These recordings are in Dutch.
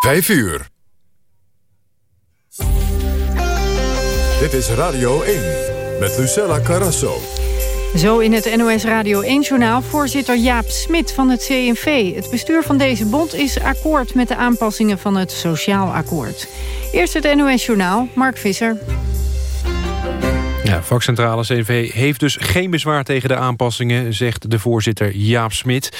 5 uur. Dit is Radio 1 met Lucella Carrasso. Zo in het NOS Radio 1-journaal voorzitter Jaap Smit van het CNV. Het bestuur van deze bond is akkoord met de aanpassingen van het Sociaal Akkoord. Eerst het NOS-journaal, Mark Visser. Ja, vakcentrale CNV heeft dus geen bezwaar tegen de aanpassingen... zegt de voorzitter Jaap Smit.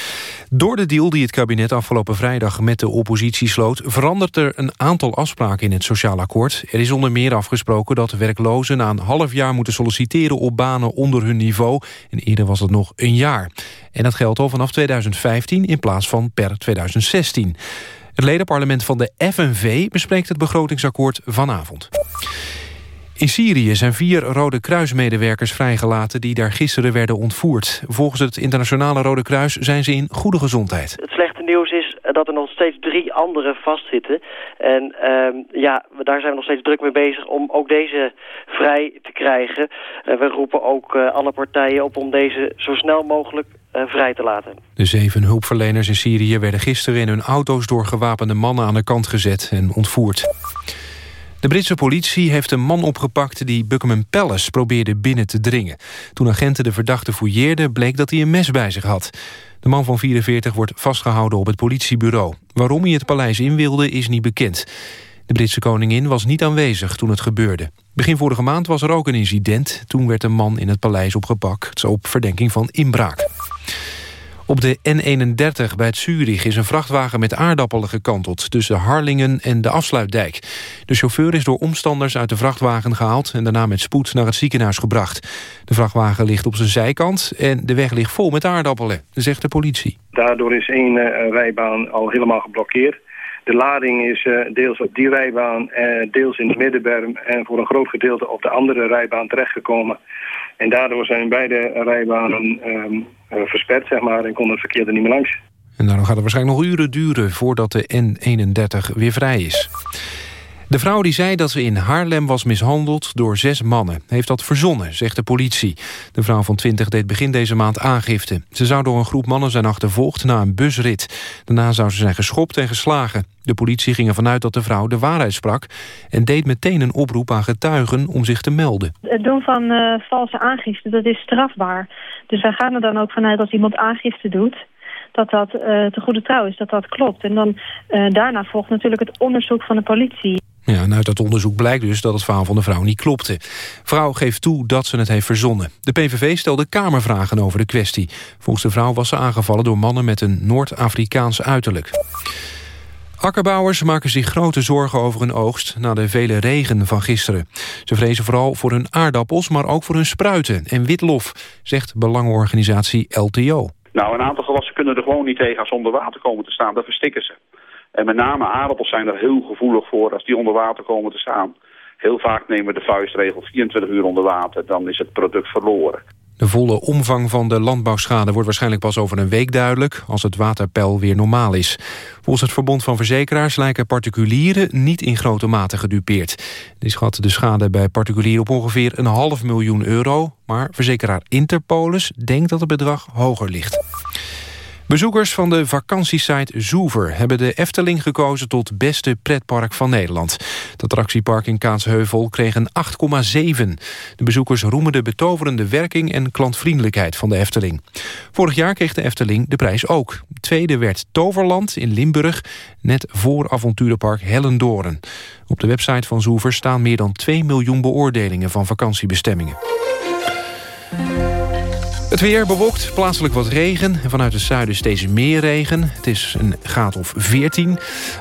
Door de deal die het kabinet afgelopen vrijdag met de oppositie sloot... verandert er een aantal afspraken in het sociaal akkoord. Er is onder meer afgesproken dat werklozen na een half jaar... moeten solliciteren op banen onder hun niveau. En eerder was het nog een jaar. En dat geldt al vanaf 2015 in plaats van per 2016. Het ledenparlement van de FNV bespreekt het begrotingsakkoord vanavond. In Syrië zijn vier Rode Kruismedewerkers vrijgelaten... die daar gisteren werden ontvoerd. Volgens het Internationale Rode Kruis zijn ze in goede gezondheid. Het slechte nieuws is dat er nog steeds drie anderen vastzitten. En uh, ja, daar zijn we nog steeds druk mee bezig om ook deze vrij te krijgen. Uh, we roepen ook uh, alle partijen op om deze zo snel mogelijk vrij te laten. De zeven hulpverleners in Syrië werden gisteren in hun auto's... door gewapende mannen aan de kant gezet en ontvoerd. De Britse politie heeft een man opgepakt die Buckingham Palace probeerde binnen te dringen. Toen agenten de verdachte fouilleerden bleek dat hij een mes bij zich had. De man van 44 wordt vastgehouden op het politiebureau. Waarom hij het paleis in wilde is niet bekend. De Britse koningin was niet aanwezig toen het gebeurde. Begin vorige maand was er ook een incident. Toen werd een man in het paleis opgepakt op verdenking van inbraak. Op de N31 bij het Zurich is een vrachtwagen met aardappelen gekanteld... tussen Harlingen en de afsluitdijk. De chauffeur is door omstanders uit de vrachtwagen gehaald... en daarna met spoed naar het ziekenhuis gebracht. De vrachtwagen ligt op zijn zijkant en de weg ligt vol met aardappelen, zegt de politie. Daardoor is één uh, rijbaan al helemaal geblokkeerd. De lading is uh, deels op die rijbaan, uh, deels in de middenberm... en voor een groot gedeelte op de andere rijbaan terechtgekomen. En daardoor zijn beide rijbanen uh, versperd, zeg maar, en kon het verkeer er niet meer langs. En daarom gaat het waarschijnlijk nog uren duren voordat de N31 weer vrij is. De vrouw die zei dat ze in Haarlem was mishandeld door zes mannen... heeft dat verzonnen, zegt de politie. De vrouw van 20 deed begin deze maand aangifte. Ze zou door een groep mannen zijn achtervolgd na een busrit. Daarna zou ze zijn geschopt en geslagen. De politie ging ervan uit dat de vrouw de waarheid sprak... en deed meteen een oproep aan getuigen om zich te melden. Het doen van uh, valse aangifte, dat is strafbaar. Dus wij gaan er dan ook vanuit dat iemand aangifte doet dat dat uh, te goede trouw is, dat dat klopt. En dan uh, daarna volgt natuurlijk het onderzoek van de politie. Ja, uit dat onderzoek blijkt dus dat het verhaal van de vrouw niet klopte. Vrouw geeft toe dat ze het heeft verzonnen. De PVV stelde kamervragen over de kwestie. Volgens de vrouw was ze aangevallen door mannen met een Noord-Afrikaans uiterlijk. Akkerbouwers maken zich grote zorgen over hun oogst... na de vele regen van gisteren. Ze vrezen vooral voor hun aardappels, maar ook voor hun spruiten en witlof... zegt belangenorganisatie LTO. Nou, een aantal gewassen kunnen er gewoon niet tegen als onder water komen te staan. Dat verstikken ze. En met name aardappels zijn er heel gevoelig voor als die onder water komen te staan. Heel vaak nemen we de vuistregel 24 uur onder water, dan is het product verloren. De volle omvang van de landbouwschade wordt waarschijnlijk pas over een week duidelijk... als het waterpeil weer normaal is. Volgens het Verbond van Verzekeraars lijken particulieren niet in grote mate gedupeerd. Die schat de schade bij particulieren op ongeveer een half miljoen euro... maar verzekeraar Interpolis denkt dat het bedrag hoger ligt. Bezoekers van de vakantiesite Zoever hebben de Efteling gekozen tot beste pretpark van Nederland. Het attractiepark in Kaatsheuvel kreeg een 8,7. De bezoekers roemen de betoverende werking en klantvriendelijkheid van de Efteling. Vorig jaar kreeg de Efteling de prijs ook. tweede werd Toverland in Limburg, net voor avonturenpark Hellendoorn. Op de website van Zoever staan meer dan 2 miljoen beoordelingen van vakantiebestemmingen. Het weer bewolkt, plaatselijk wat regen. En vanuit het zuiden steeds meer regen. Het is een graad of 14.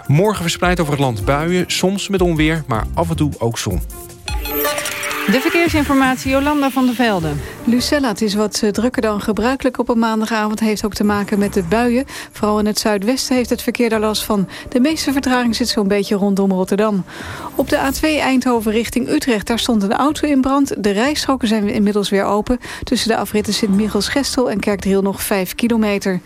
Morgen verspreid over het land buien, soms met onweer, maar af en toe ook zon. De verkeersinformatie, Jolanda van der Velde. Lucella, het is wat eh, drukker dan gebruikelijk op een maandagavond. heeft ook te maken met de buien. Vooral in het zuidwesten heeft het verkeer daar last van. De meeste vertraging zit zo'n beetje rondom Rotterdam. Op de A2 Eindhoven richting Utrecht, daar stond een auto in brand. De rijstroken zijn inmiddels weer open. Tussen de afritten Sint-Michels-Gestel en Kerkdriel nog 5 kilometer.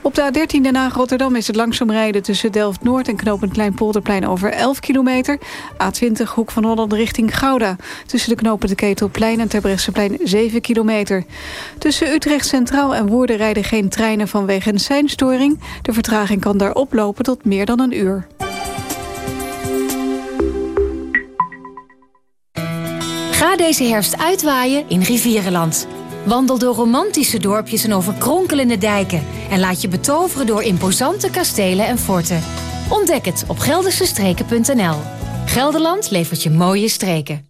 Op de A13 Den Haag Rotterdam is het langzaam rijden... tussen Delft-Noord en knooppunt Kleinpolderplein over 11 kilometer. A20 Hoek van Holland richting Gouda. Tussen de knooppunt Ketelplein en Terbrechtseplein 7 kilometer. Tussen Utrecht Centraal en Woerden rijden geen treinen vanwege een seinstoring. De vertraging kan daar oplopen tot meer dan een uur. Ga deze herfst uitwaaien in Rivierenland. Wandel door romantische dorpjes en over kronkelende dijken. En laat je betoveren door imposante kastelen en forten. Ontdek het op geldersestreken.nl. Gelderland levert je mooie streken.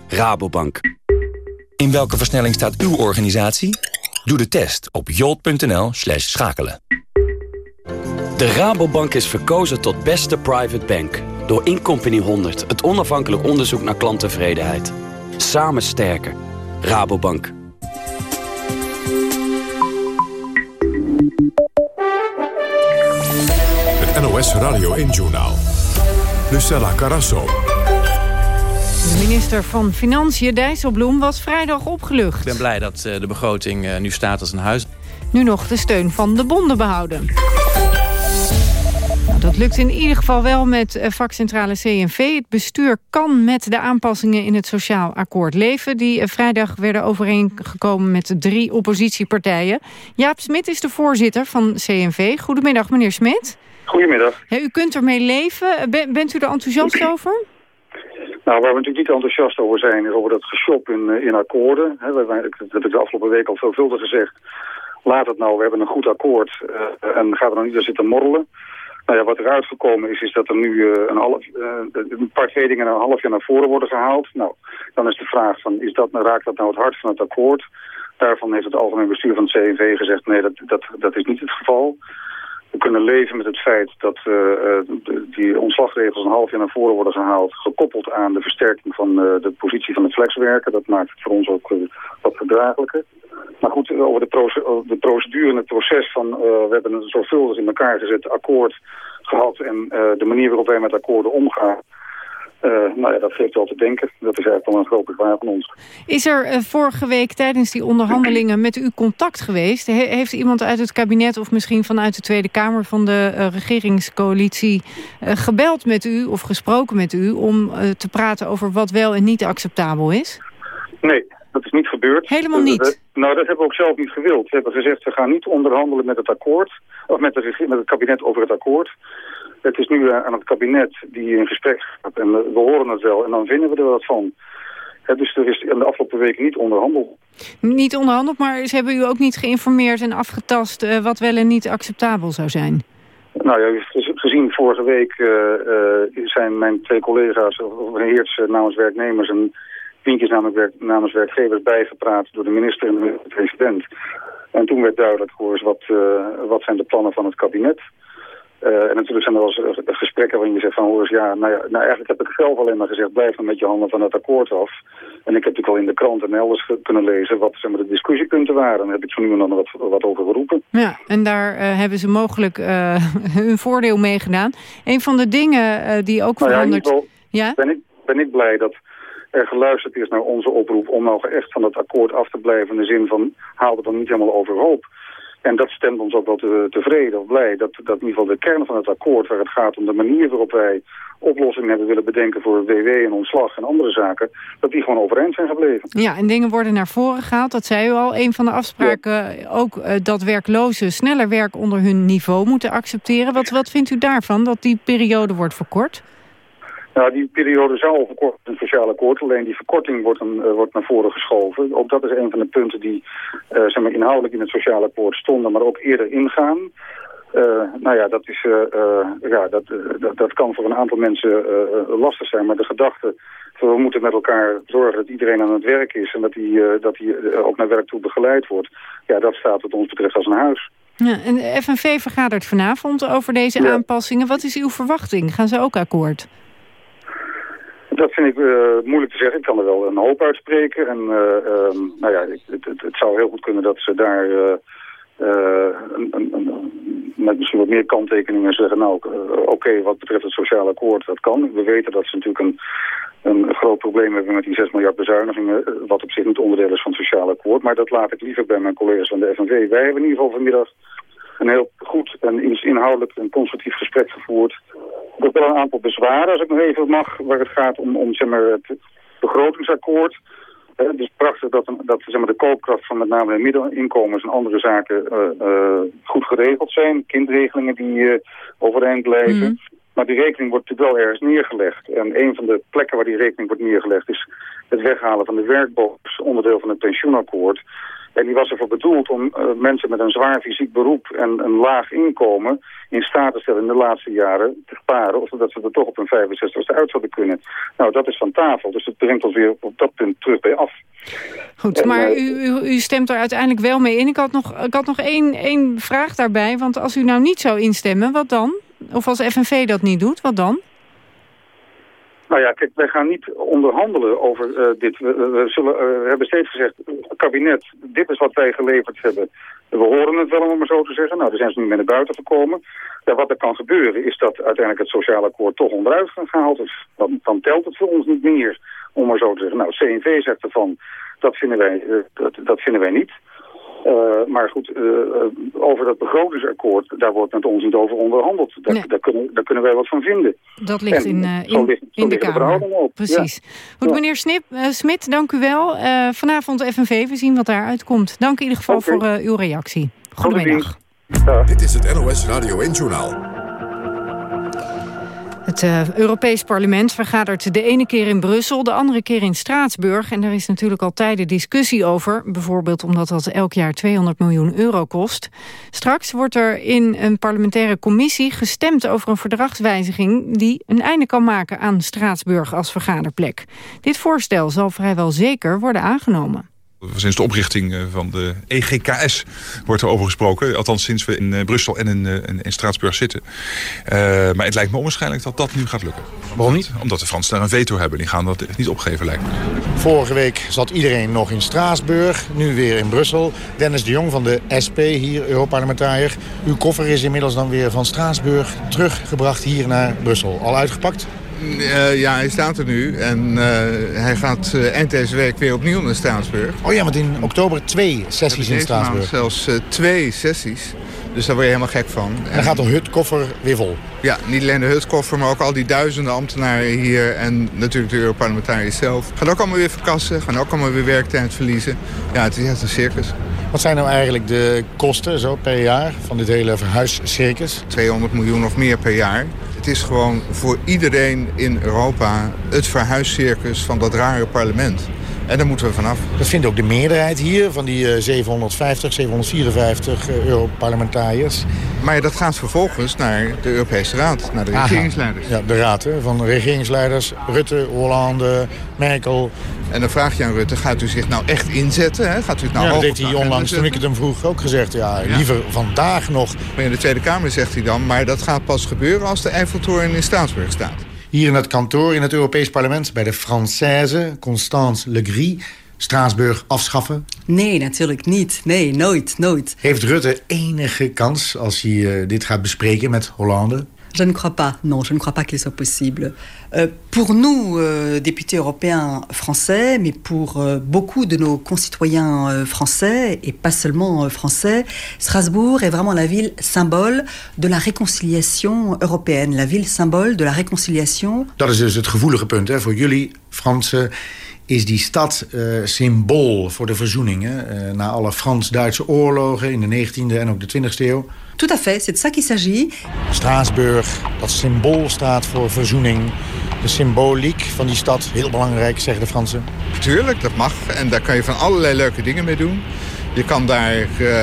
Rabobank. In welke versnelling staat uw organisatie? Doe de test op jolt.nl slash schakelen. De Rabobank is verkozen tot beste private bank. Door Incompany 100, het onafhankelijk onderzoek naar klanttevredenheid. Samen sterker. Rabobank. Het NOS Radio 1 Journaal. Lucella Carasso. De minister van Financiën, Dijsselbloem, was vrijdag opgelucht. Ik ben blij dat de begroting nu staat als een huis. Nu nog de steun van de bonden behouden. Dat lukt in ieder geval wel met vakcentrale CNV. Het bestuur kan met de aanpassingen in het sociaal akkoord leven... die vrijdag werden overeengekomen met drie oppositiepartijen. Jaap Smit is de voorzitter van CNV. Goedemiddag, meneer Smit. Goedemiddag. Ja, u kunt ermee leven. bent u er enthousiast over? Nou, waar we natuurlijk niet enthousiast over zijn, is over dat geshop in, in akkoorden. Dat heb ik de afgelopen week al veelvuldig gezegd. Laat het nou, we hebben een goed akkoord uh, en ga er dan niet aan zitten morrelen. Nou ja, wat eruit gekomen is, is dat er nu uh, een, half, een paar twee dingen een half jaar naar voren worden gehaald. Nou, dan is de vraag van, is dat, raakt dat nou het hart van het akkoord? Daarvan heeft het algemeen bestuur van het CNV gezegd, nee, dat, dat, dat is niet het geval. We kunnen leven met het feit dat uh, die ontslagregels een half jaar naar voren worden gehaald... gekoppeld aan de versterking van uh, de positie van het flexwerken. Dat maakt het voor ons ook wat verdraaglijker. Maar goed, over de, proce de procedure en het proces van... we hebben een zorgvuldig in elkaar gezet akkoord gehad... en de manier waarop wij met akkoorden omgaan... Uh, nou ja, dat geeft wel te denken. Dat is eigenlijk wel een groot bezwaar van ons. Is er uh, vorige week tijdens die onderhandelingen met u contact geweest? He heeft iemand uit het kabinet of misschien vanuit de Tweede Kamer van de uh, regeringscoalitie gebeld met u of gesproken met u om te praten over wat wel en niet acceptabel is? Nee, dat is niet gebeurd. Helemaal niet? nou, dat hebben we ook zelf niet gewild. We hebben gezegd, we gaan niet onderhandelen met het akkoord, of met, de, met het kabinet over het akkoord. Het is nu aan het kabinet die in gesprek gaat en we horen het wel en dan vinden we er wat van. Dus er is in de afgelopen weken niet onderhandeld. Niet onderhandeld, maar ze hebben u ook niet geïnformeerd en afgetast uh, wat wel en niet acceptabel zou zijn? Nou ja, gezien vorige week uh, uh, zijn mijn twee collega's, Heerts namens werknemers en Pientjes namens, werk, namens werkgevers bijgepraat door de minister en de president. En toen werd duidelijk, hoor eens, wat, wat zijn de plannen van het kabinet? Uh, en natuurlijk zijn er wel eens gesprekken waarin je zegt van, hoor eens, ja, nou ja, nou eigenlijk heb ik zelf alleen maar gezegd, blijf dan met je handen van het akkoord af. En ik heb natuurlijk al in de krant en elders kunnen lezen wat zeg maar, de discussiepunten waren. Daar heb ik zo nu en dan wat, wat over geroepen. Ja, en daar uh, hebben ze mogelijk uh, hun voordeel mee gedaan. Een van de dingen die ook nou ja? Ben, ik, ben ik blij dat er geluisterd is naar onze oproep om nou echt van het akkoord af te blijven in de zin van, haal het dan niet helemaal overhoop. En dat stemt ons ook wel te, tevreden of blij. Dat, dat in ieder geval de kern van het akkoord, waar het gaat om de manier waarop wij oplossingen hebben willen bedenken voor WW en ontslag en andere zaken, dat die gewoon overeind zijn gebleven. Ja, en dingen worden naar voren gehaald. Dat zei u al. Een van de afspraken ook uh, dat werklozen sneller werk onder hun niveau moeten accepteren. Wat, wat vindt u daarvan, dat die periode wordt verkort? Nou, die periode zou al verkort het sociaal akkoord. Alleen die verkorting wordt, een, uh, wordt naar voren geschoven. Ook dat is een van de punten die uh, zeg maar inhoudelijk in het sociaal akkoord stonden, maar ook eerder ingaan. Uh, nou ja, dat, is, ja dat, dat, dat, kan voor een aantal mensen lastig zijn. Maar de gedachte, we moeten met elkaar zorgen dat iedereen aan het werk is... en dat hij dat die, ook naar werk toe begeleid wordt. Ja, dat staat wat ons betreft als een huis. Ja, en de FNV vergadert vanavond over deze ja. aanpassingen. Wat is uw verwachting? Gaan ze ook akkoord? Dat vind ik uh, moeilijk te zeggen. Ik kan er wel een hoop uitspreken. En uh, um, nou ja, het, het, zou heel goed kunnen dat ze daar uh, een, een, met misschien wat meer kanttekeningen zeggen... nou, oké, wat betreft het sociaal akkoord, dat kan. We weten dat ze natuurlijk een, een groot probleem hebben met die 6 miljard bezuinigingen... wat op zich niet onderdeel is van het sociaal akkoord. Maar dat laat ik liever bij mijn collega's van de FNV. Wij hebben in ieder geval vanmiddag een heel goed en inhoudelijk en constructief gesprek gevoerd ook wel een aantal bezwaren, als ik nog even mag, waar het gaat om, om zeg maar, het begrotingsakkoord. Uh, het is prachtig dat, dat zeg maar, de koopkracht van met name de middeninkomens en andere zaken uh, uh, goed geregeld zijn. Kindregelingen die overeind blijven. Mm. Maar die rekening wordt natuurlijk wel ergens neergelegd. En een van de plekken waar die rekening wordt neergelegd is het weghalen van de werkbox, onderdeel van het pensioenakkoord. En die was ervoor bedoeld om uh, mensen met een zwaar fysiek beroep en een laag inkomen in staat te stellen in de laatste jaren te sparen, of dat ze er toch op een 65ste uit zouden kunnen. Nou, dat is van tafel, dus het brengt ons weer op dat punt terug bij af. Goed, en, maar uh, u, u, u, stemt er uiteindelijk wel mee in. Ik had nog, ik had nog één, één vraag daarbij, want als u nou niet zou instemmen, wat dan? Of als FNV dat niet doet, wat dan? Nou ja, kijk, wij gaan niet onderhandelen over uh, dit. We, we, zullen, uh, hebben steeds gezegd, kabinet, dit is wat wij geleverd hebben. We horen het wel, om maar zo te zeggen. Nou, daar zijn ze nu mee naar buiten gekomen. Ja, wat er kan gebeuren is dat uiteindelijk het sociaal akkoord toch onderuit gehaald is. Dan, dan telt het voor ons niet meer, om maar zo te zeggen. Nou, CNV zegt ervan, dat vinden wij, dat, dat vinden wij niet. Uh, maar goed, uh, over dat begrotingsakkoord, daar wordt met ons niet over onderhandeld. Daar, nee. daar, kunnen, daar kunnen wij wat van vinden. Dat ligt en, in, uh, in, ligt, in de Kamer. De Precies. Ja. Goed, ja. meneer Snip, Smit, dank u wel. vanavond FNV, we zien wat daaruit komt. Dank in ieder geval okay. voor uw reactie. Goedemiddag. Dit is het NOS Radio 1 Journaal. Het uh, Europees Parlement vergadert de ene keer in Brussel, de andere keer in Straatsburg. En daar is natuurlijk al tijden discussie over. Bijvoorbeeld omdat dat elk jaar 200 miljoen euro kost. Straks wordt er in een parlementaire commissie gestemd over een verdragswijziging... die een einde kan maken aan Straatsburg als vergaderplek. Dit voorstel zal vrijwel zeker worden aangenomen. Sinds de oprichting van de EGKS wordt er over gesproken. Althans sinds we in Brussel en in, in, in Straatsburg zitten. Uh, maar het lijkt me onwaarschijnlijk dat dat nu gaat lukken. Waarom niet? Omdat de Fransen daar een veto hebben. Die gaan dat niet opgeven lijkt me. Vorige week zat iedereen nog in Straatsburg. Nu weer in Brussel. Dennis de Jong van de SP hier, Europarlementariër. Uw koffer is inmiddels dan weer van Straatsburg teruggebracht hier naar Brussel. Al uitgepakt? Uh, ja, hij staat er nu. En uh, hij gaat uh, eind deze week weer opnieuw naar Straatsburg. Oh ja, want in oktober twee sessies in Straatsburg. zelfs twee sessies. Dus daar word je helemaal gek van. En dan gaat de hutkoffer weer vol. Ja, niet alleen de hutkoffer, maar ook al die duizenden ambtenaren hier... en natuurlijk de Europarlementariërs zelf. Gaan ook allemaal weer verkassen, gaan ook allemaal weer werktijd verliezen. Ja, het is echt een circus. Wat zijn nou eigenlijk de kosten zo per jaar van dit hele verhuiscircus? 200 miljoen of meer per jaar. Het is gewoon voor iedereen in Europa het verhuiscircus van dat rare parlement. En daar moeten we vanaf. Dat vindt ook de meerderheid hier van die uh, 750, 754 uh, Europarlementariërs. Maar dat gaat vervolgens naar de Europese Raad, naar de Aha. regeringsleiders. Ja, de raad hè, van de regeringsleiders. Rutte, Hollande, Merkel. En dan vraag je aan Rutte, gaat u zich nou echt inzetten? Hè? Gaat u het nou ja, dat heeft hij onlangs, toen ik het hem vroeg, ook gezegd. Ja, ja, liever vandaag nog. Maar in de Tweede Kamer zegt hij dan... maar dat gaat pas gebeuren als de Eiffeltoren in Straatsburg staat. Hier in het kantoor in het Europees Parlement bij de Française, Constance Legris. Straatsburg afschaffen? Nee, natuurlijk niet. Nee, nooit, nooit. Heeft Rutte enige kans als hij uh, dit gaat bespreken met Hollande? Je ne crois pas. Non, je ne crois pas qu'il soit possible. Euh, pour nous, euh, députés européens français, mais pour euh, beaucoup de nos concitoyens français, et pas seulement français, Strasbourg est vraiment la ville symbole de la réconciliation européenne. La ville symbole de la réconciliation. Dat is dus gevoelige punt hè, voor jullie. Is die stad uh, symbool voor de verzoening? Hè? Uh, na alle Frans-Duitse oorlogen in de 19e en ook de 20e eeuw. Tout à fait, c'est de ça qu'il s'agit. Straatsburg, dat symbool staat voor verzoening. De symboliek van die stad, heel belangrijk, zeggen de Fransen. Tuurlijk, dat mag. En daar kan je van allerlei leuke dingen mee doen. Je kan daar uh, uh,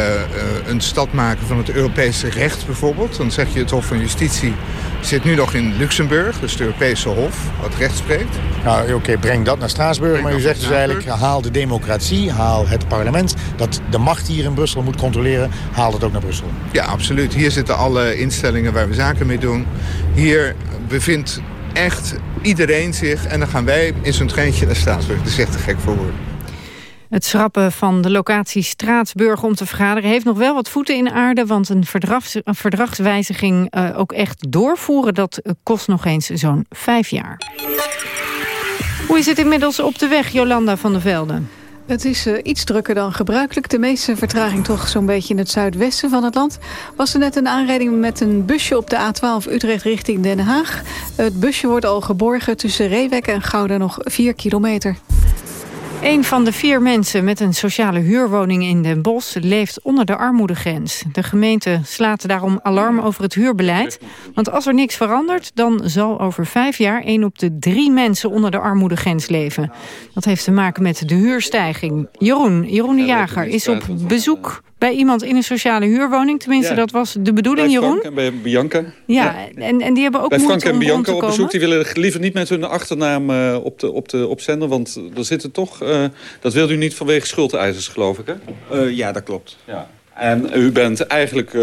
een stad maken van het Europese recht bijvoorbeeld. Dan zeg je het Hof van Justitie zit nu nog in Luxemburg, dus het Europese Hof, wat recht spreekt. Nou, oké, okay, breng dat naar Straatsburg. Breng maar u zegt dus eigenlijk, haal de democratie, haal het parlement... dat de macht hier in Brussel moet controleren, haal het ook naar Brussel. Ja, absoluut. Hier zitten alle instellingen waar we zaken mee doen. Hier bevindt echt iedereen zich en dan gaan wij in zo'n treintje naar Straatsburg. Dat is echt te gek voor woorden. Het schrappen van de locatie Straatsburg om te vergaderen... heeft nog wel wat voeten in aarde... want een, verdrags, een verdragswijziging uh, ook echt doorvoeren... dat uh, kost nog eens zo'n vijf jaar. Hoe is het inmiddels op de weg, Jolanda van der Velde? Het is uh, iets drukker dan gebruikelijk. De meeste vertraging toch zo'n beetje in het zuidwesten van het land. Was er net een aanrijding met een busje op de A12 Utrecht richting Den Haag. Het busje wordt al geborgen tussen Reewek en Gouda nog 4 kilometer. Een van de vier mensen met een sociale huurwoning in Den Bosch leeft onder de armoedegrens. De gemeente slaat daarom alarm over het huurbeleid. Want als er niks verandert, dan zal over vijf jaar één op de drie mensen onder de armoedegrens leven. Dat heeft te maken met de huurstijging. Jeroen, Jeroen de Jager is op bezoek bij iemand in een sociale huurwoning. Tenminste, ja. dat was de bedoeling, bij Jeroen. Frank en bij Bianca. Ja, ja. En, en die hebben ook bij Frank en Bianca op bezoek. Die willen liever niet met hun achternaam uh, op, de, op de opzender. Want er zitten toch... Uh, dat wilt u niet vanwege schuldeisers, geloof ik, hè? Uh, ja, dat klopt. Ja. En u bent eigenlijk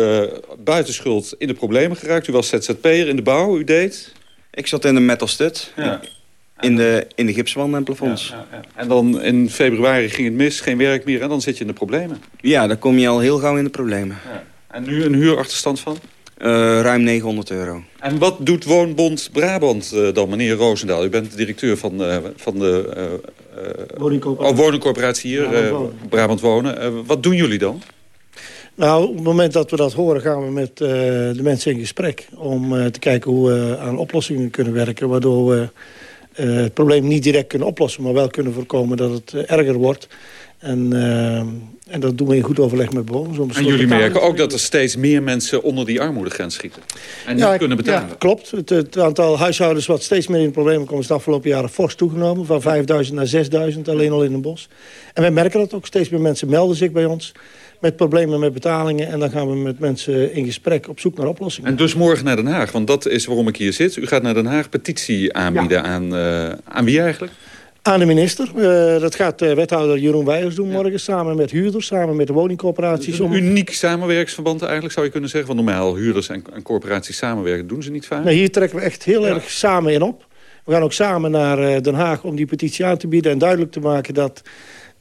buiten schuld in de problemen geraakt. U was ZZP'er in de bouw, u deed... Ik zat in de metal stud. Ja. In de, in de gipswanden en plafonds. Ja, ja, ja. En dan in februari ging het mis, geen werk meer en dan zit je in de problemen. Ja, dan kom je al heel gauw in de problemen. En nu een huurachterstand van? Uh, ruim 900 euro. En wat doet Woonbond Brabant uh, dan, meneer Roosendaal? U bent de directeur van, uh, van de woningcorporatie. Oh, woningcorporatie hier, Brabant Wonen. Brabant Wonen. wat doen jullie dan? Nou, op het moment dat we dat horen gaan we met uh, de mensen in gesprek... om uh, te kijken hoe we aan oplossingen kunnen werken... waardoor we uh, het probleem niet direct kunnen oplossen... maar wel kunnen voorkomen dat het erger wordt. En, en dat doen we in goed overleg met bewoners. En jullie merken ook dat er steeds meer mensen onder die armoedegrens schieten. En niet kunnen betalen. Ja, klopt. Het, het, aantal huishoudens wat steeds meer in problemen komt... is de afgelopen jaren fors toegenomen. Van 5.000 naar 6.000 alleen al in een bos. En wij merken dat ook. Steeds meer mensen melden zich bij ons met problemen met betalingen. En dan gaan we met mensen in gesprek op zoek naar oplossingen. En dus morgen naar Den Haag, want dat is waarom ik hier zit. U gaat naar Den Haag petitie aanbieden ja. aan, uh, aan wie eigenlijk? Aan de minister. Uh, dat gaat uh, wethouder Jeroen Weijers doen morgen. Samen met huurders, samen met de woningcorporaties. Een uniek samenwerksverband eigenlijk, zou je kunnen zeggen. Want normaal huurders en, en corporaties samenwerken, doen ze niet vaak. Nee, hier trekken we echt heel ja. erg samen in op. We gaan ook samen naar Den Haag om die petitie aan te bieden. En duidelijk te maken dat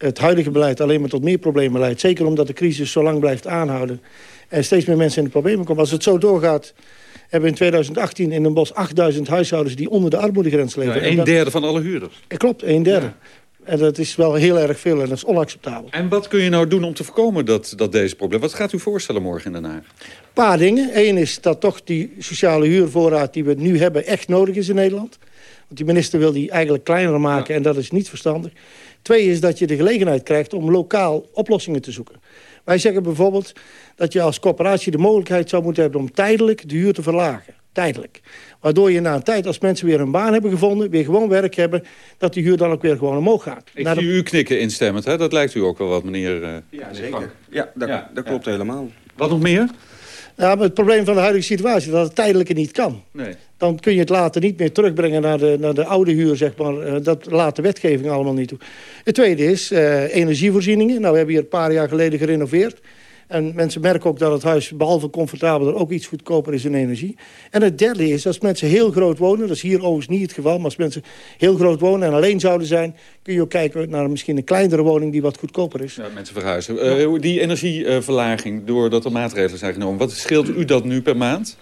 het huidige beleid alleen maar tot meer problemen leidt. Zeker omdat de crisis zo lang blijft aanhouden. En steeds meer mensen in de problemen komen. Als het zo doorgaat, hebben we in 2018 in een bos 8000 huishoudens... die onder de armoedegrens leven. Ja, een dat... derde van alle huurders. Klopt, een derde. Ja. En dat is wel heel erg veel en dat is onacceptabel. En wat kun je nou doen om te voorkomen dat, dat deze probleem... Wat gaat u voorstellen morgen in Den Haag? Een paar dingen. Eén is dat toch die sociale huurvoorraad die we nu hebben... echt nodig is in Nederland. Want die minister wil die eigenlijk kleiner maken ja. en dat is niet verstandig. Twee is dat je de gelegenheid krijgt om lokaal oplossingen te zoeken. Wij zeggen bijvoorbeeld dat je als corporatie de mogelijkheid zou moeten hebben... om tijdelijk de huur te verlagen. Tijdelijk. Waardoor je na een tijd, als mensen weer een baan hebben gevonden... weer gewoon werk hebben, dat die huur dan ook weer gewoon omhoog gaat. Ik zie de... u knikken instemmend, hè? Dat lijkt u ook wel wat, meneer... Uh, ja, zeker. Ja, dat, ja, dat klopt ja. helemaal. Wat nog meer? Ja, maar het probleem van de huidige situatie is dat het tijdelijke niet kan. Nee. Dan kun je het later niet meer terugbrengen naar de, naar de oude huur, zeg maar. Uh, dat laat de wetgeving allemaal niet toe. Het tweede is uh, energievoorzieningen. Nou, we hebben hier een paar jaar geleden gerenoveerd. En mensen merken ook dat het huis, behalve comfortabel, er ook iets goedkoper is in energie. En het derde is, als mensen heel groot wonen, dat is hier overigens niet het geval, maar als mensen heel groot wonen en alleen zouden zijn, kun je ook kijken naar misschien een kleinere woning die wat goedkoper is. Ja, mensen verhuizen. Uh, die energieverlaging, doordat er maatregelen zijn genomen, wat scheelt u dat nu per maand?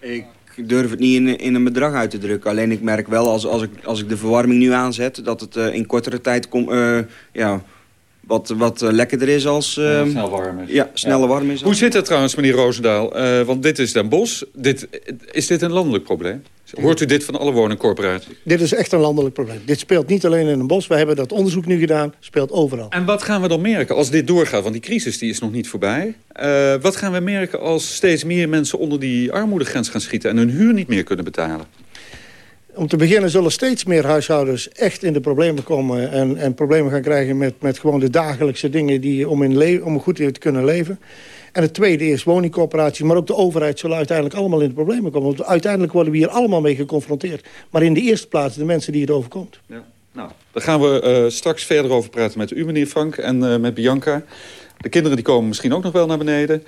Ik durf het niet in, in een bedrag uit te drukken. Alleen ik merk wel als, als, ik, als ik de verwarming nu aanzet... dat het in kortere tijd komt... ja, wat, wat uh, lekkerder is als... Uh, snel warm is. Ja, sneller warm is. Hoe zit het trouwens, meneer Roosendaal? Uh, want dit is Den Bosch. Dit, is dit een landelijk probleem? Hoort u dit van alle woningcorporaties? Dit is echt een landelijk probleem. Dit speelt niet alleen in Den Bosch. We hebben dat onderzoek nu gedaan. speelt overal. En wat gaan we dan merken als dit doorgaat? Want die crisis die is nog niet voorbij. wat gaan we merken als steeds meer mensen onder die armoedegrens gaan schieten... en hun huur niet meer kunnen betalen? Om te beginnen zullen steeds meer huishoudens echt in de problemen komen... en, en problemen gaan krijgen met, met gewoon de dagelijkse dingen... Die, om, in om goed te kunnen leven. En het tweede is woningcorporaties, maar ook de overheid... zullen uiteindelijk allemaal in de problemen komen. Want uiteindelijk worden we hier allemaal mee geconfronteerd. Maar in de eerste plaats de mensen die het overkomt. Ja. Nou, daar gaan we uh, straks verder over praten met u, meneer Frank, en uh, met Bianca. De kinderen die komen misschien ook nog wel naar beneden.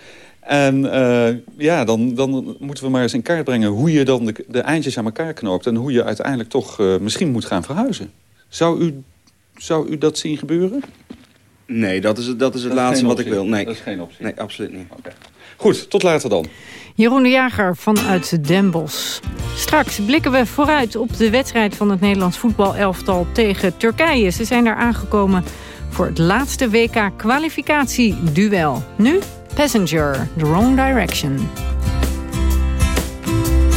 En uh, ja, dan, dan moeten we maar eens in kaart brengen... hoe je dan de, de eindjes aan elkaar knoopt... en hoe je uiteindelijk toch uh, misschien moet gaan verhuizen. Zou u, zou u dat zien gebeuren? Nee, dat is, dat is het dat laatste wat ik wil. Nee. Dat is geen optie? Nee, absoluut niet. Okay. Goed, tot later dan. Jeroen de Jager vanuit Den Bosch. Straks blikken we vooruit op de wedstrijd van het Nederlands voetbalelftal tegen Turkije. Ze zijn daar aangekomen voor het laatste WK-kwalificatie-duel. Nu Passenger, The Wrong Direction.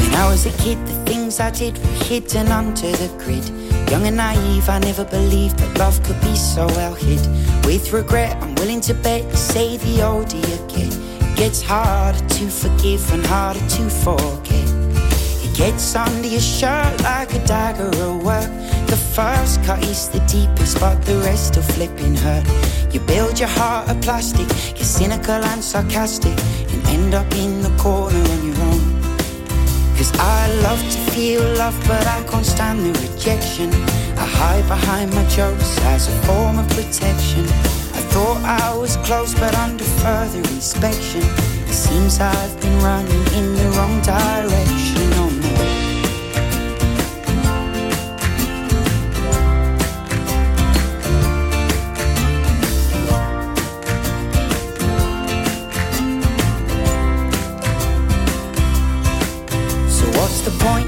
When I was a kid, the things I did were hidden under the grid. Young and naive, I never believed that love could be so well hid. With regret, I'm willing to bet, say the older you gets harder to forgive and harder to forget. Gets under your shirt like a dagger at work. The first cut is the deepest, but the rest are flipping hurt. You build your heart of plastic, you're cynical and sarcastic, and end up in the corner on your own. Cause I love to feel love, but I can't stand the rejection. I hide behind my jokes as a form of protection. I thought I was close, but under further inspection, it seems I've been running in the wrong direction.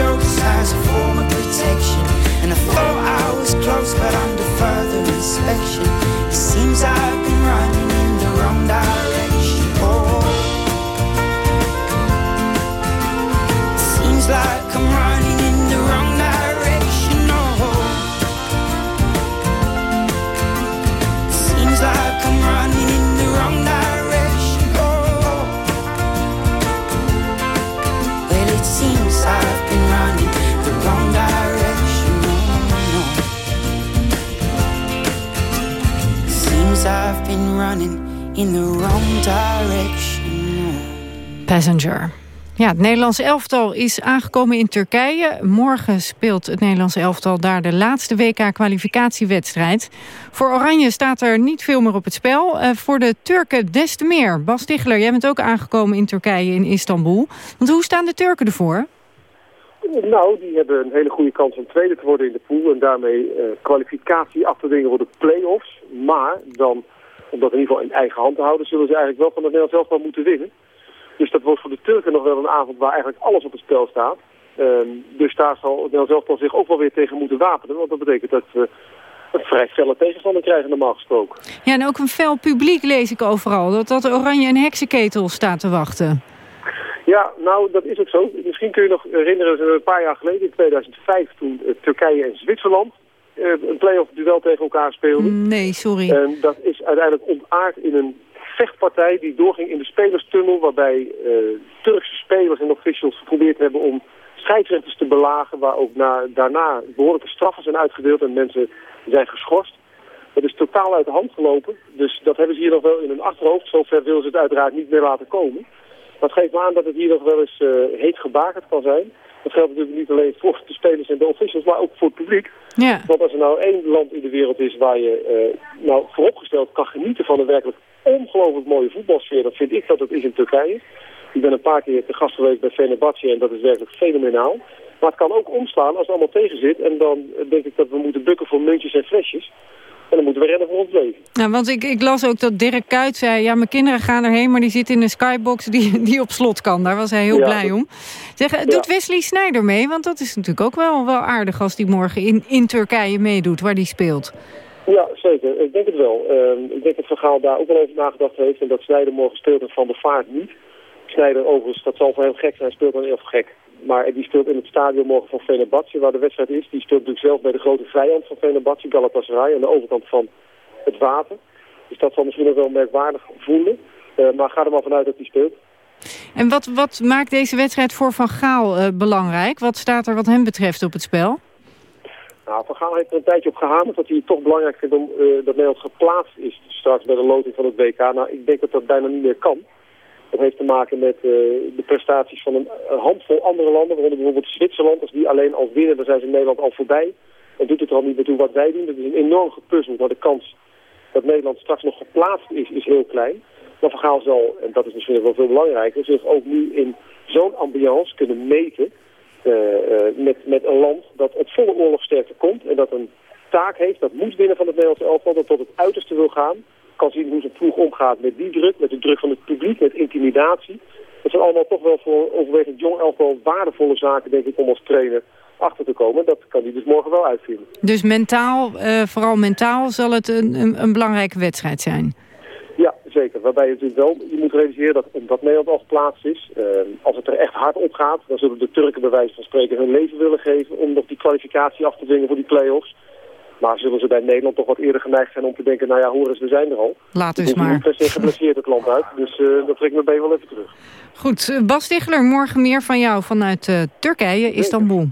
jokes as a form of protection. And I thought I was close, but under further inspection, it seems I've been running. In the wrong direction. Passenger. Ja, het Nederlandse elftal is aangekomen in Turkije. Morgen speelt het Nederlandse elftal daar de laatste WK-kwalificatiewedstrijd. Voor Oranje staat er niet veel meer op het spel. Uh, voor de Turken des te meer. Bas Tichler, jij bent ook aangekomen in Turkije, in Istanbul. Want hoe staan de Turken ervoor? Nou, die hebben een hele goede kans om tweede te worden in de pool. En daarmee uh, kwalificatie af te dingen voor de play-offs. Maar dan, om dat in ieder geval in eigen hand te houden... zullen ze eigenlijk wel van het Nederlands elftal moeten winnen. Dus dat wordt voor de Turken nog wel een avond waar eigenlijk alles op het spel staat. Um, dus daar zal het Nederlands elftal zich ook wel weer tegen moeten wapenen. Want dat betekent dat we een vrij felle tegenstander krijgen normaal gesproken. Ja, en ook een fel publiek lees ik overal. Dat, dat oranje een heksenketel staat te wachten. Ja, nou, dat is ook zo. Misschien kun je nog herinneren, een paar jaar geleden, in 2005, toen uh, Turkije en Zwitserland een play-off duel tegen elkaar speelden. Nee, sorry. En dat is uiteindelijk ontaard in een vechtpartij die doorging in de spelerstunnel... waarbij uh, Turkse spelers en officials geprobeerd hebben om scheidsrechters te belagen... waar ook na, daarna behoorlijke straffen zijn uitgedeeld en mensen zijn geschorst. Dat is totaal uit de hand gelopen. Dus dat hebben ze hier nog wel in hun achterhoofd. Zover willen ze het uiteraard niet meer laten komen. Dat geeft me aan dat het hier nog wel eens uh, heet gebakerd kan zijn. Dat geldt natuurlijk niet alleen voor de spelers en de officials, maar ook voor het publiek. Ja. Want als er nou één land in de wereld is waar je uh, nou vooropgesteld kan genieten van een werkelijk ongelooflijk mooie voetbalsfeer, dat vind ik dat het is in Turkije. Ik ben een paar keer te gast geweest bij Fenerbahce en dat is werkelijk fenomenaal. Maar het kan ook omslaan als het allemaal tegen zit. En dan denk ik dat we moeten bukken voor muntjes en flesjes. En dan moeten we rennen voor ons leven. Nou, want ik, ik las ook dat Dirk Kuyt zei... ja, mijn kinderen gaan erheen, maar die zitten in een skybox die, die op slot kan. Daar was hij heel Ja, blij dat- om. Zeg, eh, doet Wesley Sneijder mee? Want dat is natuurlijk ook wel, wel aardig... als die morgen in, in Turkije meedoet, waar die speelt. Ja, zeker. Ik denk het wel. Ehm, ik denk dat Van Gaal daar ook wel even nagedacht heeft. En dat Snijder morgen speelt en Van der Vaart niet. Snijder overigens, dat zal voor hem gek zijn, speelt dan heel gek. Maar die speelt in het stadion morgen van Fenerbahce, waar de wedstrijd is. Die speelt natuurlijk zelf bij de grote vijand van Fenerbahce, Galatasaray, aan de overkant van het water. Dus dat zal misschien nog wel merkwaardig voelen. Eh, maar ga er maar vanuit dat hij speelt. En wat, wat maakt deze wedstrijd voor Van Gaal eh, belangrijk? Wat staat er wat hem betreft op het spel? Nou, Van Gaal heeft er een tijdje op gehamerd dat hij het toch belangrijk vindt om, eh, dat Nederland geplaatst is straks bij de loting van het WK. Nou, ik denk dat dat bijna niet meer kan. Dat heeft te maken met eh, de prestaties van een, handvol andere landen, waaronder bijvoorbeeld Zwitserland. Als die alleen al winnen, dan zijn ze in Nederland al voorbij. Dan doet het er al niet meer toe wat wij doen. Dat is een enorm gepuzzel, maar de kans dat Nederland straks nog geplaatst is, is heel klein. Maar Van Gaal zal, en dat is misschien wel veel belangrijker, zich ook nu in zo'n ambiance kunnen meten eh, eh, met, met een land dat op volle oorlogsterkte komt en dat een taak heeft, dat moet winnen van het Nederlandse elftal, dat tot het uiterste wil gaan, kan zien hoe zijn ploeg omgaat met die druk, met de druk van het publiek, met intimidatie. Dat zijn allemaal toch wel voor overwegend jong elftal waardevolle zaken, denk ik, om als trainer achter te komen. Dat kan hij dus morgen wel uitvinden. Dus mentaal, eh, vooral mentaal, zal het een, een, een belangrijke wedstrijd zijn. Ja, zeker. Waarbij je natuurlijk wel, je moet realiseren dat omdat Nederland al geplaatst is, eh, als het er echt hard op gaat, dan zullen de Turken bij wijze van spreken hun leven willen geven om nog die kwalificatie af te dwingen voor die play-offs. Maar zullen ze bij Nederland toch wat eerder geneigd zijn om te denken, nou ja, hoor eens, we zijn er al. Laat We dus hoeven maar. per se geblesseerd het land uit, dus eh dat trek ik mijn been wel even terug. Goed, eh, Bas Tichler, morgen meer van jou vanuit eh, Turkije, Istanbul.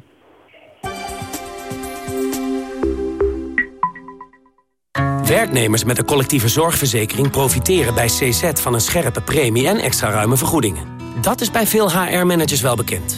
Werknemers met een collectieve zorgverzekering profiteren bij CZ van een scherpe premie en extra ruime vergoedingen. Dat is bij veel HR-managers wel bekend.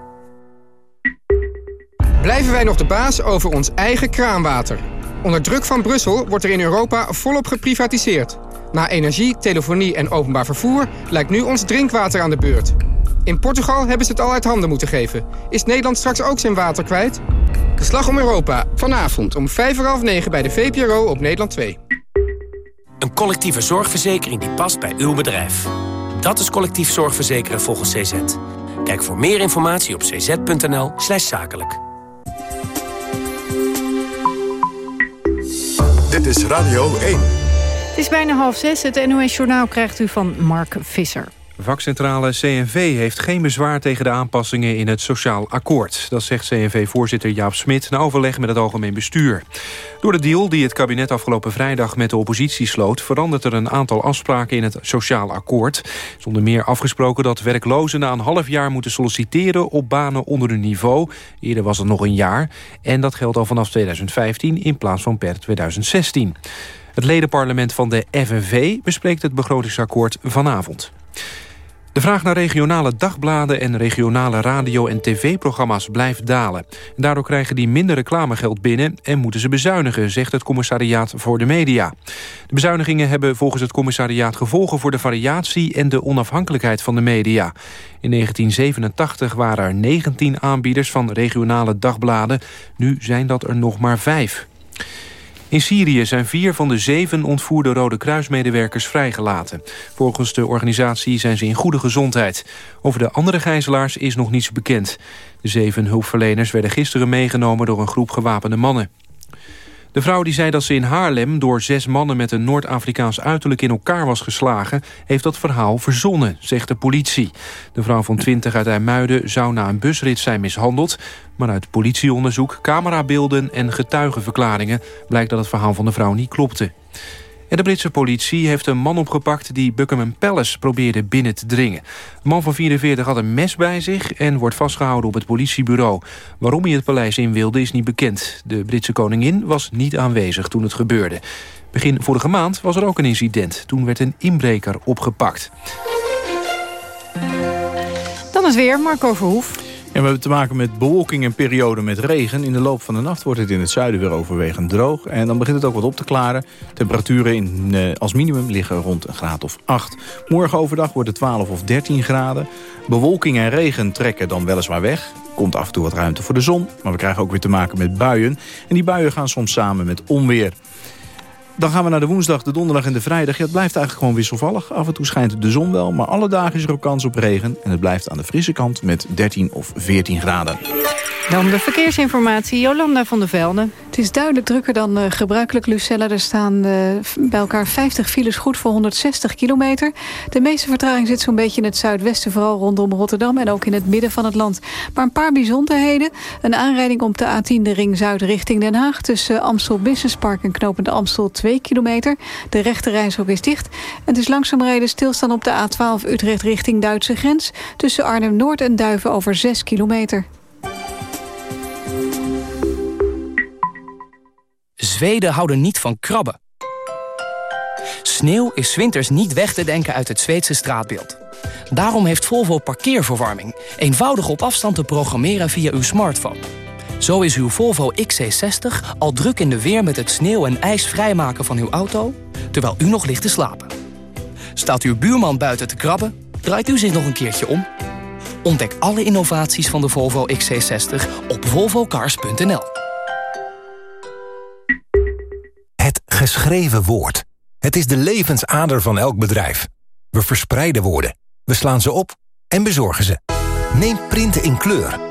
Blijven wij nog de baas over ons eigen kraanwater? Onder druk van Brussel wordt er in Europa volop geprivatiseerd. Na energie, telefonie en openbaar vervoer lijkt nu ons drinkwater aan de beurt. In Portugal hebben ze het al uit handen moeten geven. Is Nederland straks ook zijn water kwijt? De Slag om Europa, vanavond om vijf voor half negen bij de VPRO op Nederland 2. Een collectieve zorgverzekering die past bij uw bedrijf. Dat is collectief zorgverzekeren volgens CZ. Kijk voor meer informatie op cz.nl zakelijk. Is Radio 1. Het is bijna half zes. Het NOS-journaal krijgt u van Mark Visser. Vakcentrale CNV heeft geen bezwaar tegen de aanpassingen in het sociaal akkoord. Dat zegt CNV-voorzitter Jaap Smit na overleg met het algemeen bestuur. Door de deal die het kabinet afgelopen vrijdag met de oppositie sloot... verandert er een aantal afspraken in het sociaal akkoord. Zonder meer afgesproken dat werklozen na een half jaar moeten solliciteren... op banen onder hun niveau. Eerder was het nog een jaar. En dat geldt al vanaf 2015 in plaats van per 2016. Het ledenparlement van de FNV bespreekt het begrotingsakkoord vanavond. De vraag naar regionale dagbladen en regionale radio- en tv-programma's blijft dalen. Daardoor krijgen die minder reclamegeld binnen en moeten ze bezuinigen, zegt het commissariaat voor de media. De bezuinigingen hebben volgens het commissariaat gevolgen voor de variatie en de onafhankelijkheid van de media. In 1987 waren er 19 aanbieders van regionale dagbladen, nu zijn dat er nog maar vijf. In Syrië zijn vier van de zeven ontvoerde Rode Kruismedewerkers vrijgelaten. Volgens de organisatie zijn ze in goede gezondheid. Over de andere gijzelaars is nog niets bekend. De zeven hulpverleners werden gisteren meegenomen door een groep gewapende mannen. De vrouw die zei dat ze in Haarlem door zes mannen met een Noord-Afrikaans uiterlijk in elkaar was geslagen, heeft dat verhaal verzonnen, zegt de politie. De vrouw van 20 uit IJmuiden zou na een busrit zijn mishandeld, maar uit politieonderzoek, camerabeelden en getuigenverklaringen blijkt dat het verhaal van de vrouw niet klopte. De Britse politie heeft een man opgepakt die Buckingham Palace probeerde binnen te dringen. De man van 44 had een mes bij zich en wordt vastgehouden op het politiebureau. Waarom hij het paleis in wilde is niet bekend. De Britse koningin was niet aanwezig toen het gebeurde. Begin vorige maand was er ook een incident. Toen werd een inbreker opgepakt. Dan het weer, Marco Verhoef. En we hebben te maken met bewolking en perioden met regen. In de loop van de nacht wordt het in het zuiden weer overwegend droog. En dan begint het ook wat op te klaren. Temperaturen in, eh, als minimum liggen rond een graad of 8. Morgen overdag wordt het 12 of 13 graden. Bewolking en regen trekken dan weliswaar weg. Komt af en toe wat ruimte voor de zon. Maar we krijgen ook weer te maken met buien. En die buien gaan soms samen met onweer. Dan gaan we naar de woensdag, de donderdag en de vrijdag. Ja, het blijft eigenlijk gewoon wisselvallig. Af en toe schijnt de zon wel, maar alle dagen is er ook kans op regen. En het blijft aan de frisse kant met 13 of 14 graden. Dan de verkeersinformatie, Jolanda van der Velde. Het is duidelijk drukker dan uh, gebruikelijk, Lucella. Er staan uh, bij elkaar 50 files goed voor 160 kilometer. De meeste vertraging zit zo'n beetje in het zuidwesten... vooral rondom Rotterdam en ook in het midden van het land. Maar een paar bijzonderheden. Een aanrijding op de A10 de ring zuid richting Den Haag... tussen Amstel Business Park en Knopende Amstel 2 kilometer. De rechte reishok is dicht. En het is langzaam rijden stilstaan op de A12 Utrecht richting Duitse grens... tussen Arnhem-Noord en Duiven over 6 kilometer. Zweden houden niet van krabben. Sneeuw is winters niet weg te denken uit het Zweedse straatbeeld. Daarom heeft Volvo parkeerverwarming. Eenvoudig op afstand te programmeren via uw smartphone. Zo is uw Volvo XC60 al druk in de weer met het sneeuw en ijs vrijmaken van uw auto... terwijl u nog ligt te slapen. Staat uw buurman buiten te krabben, draait u zich nog een keertje om. Ontdek alle innovaties van de Volvo XC60 op volvocars.nl. Het geschreven woord. Het is de levensader van elk bedrijf. We verspreiden woorden, we slaan ze op en bezorgen ze. Neem printen in kleur.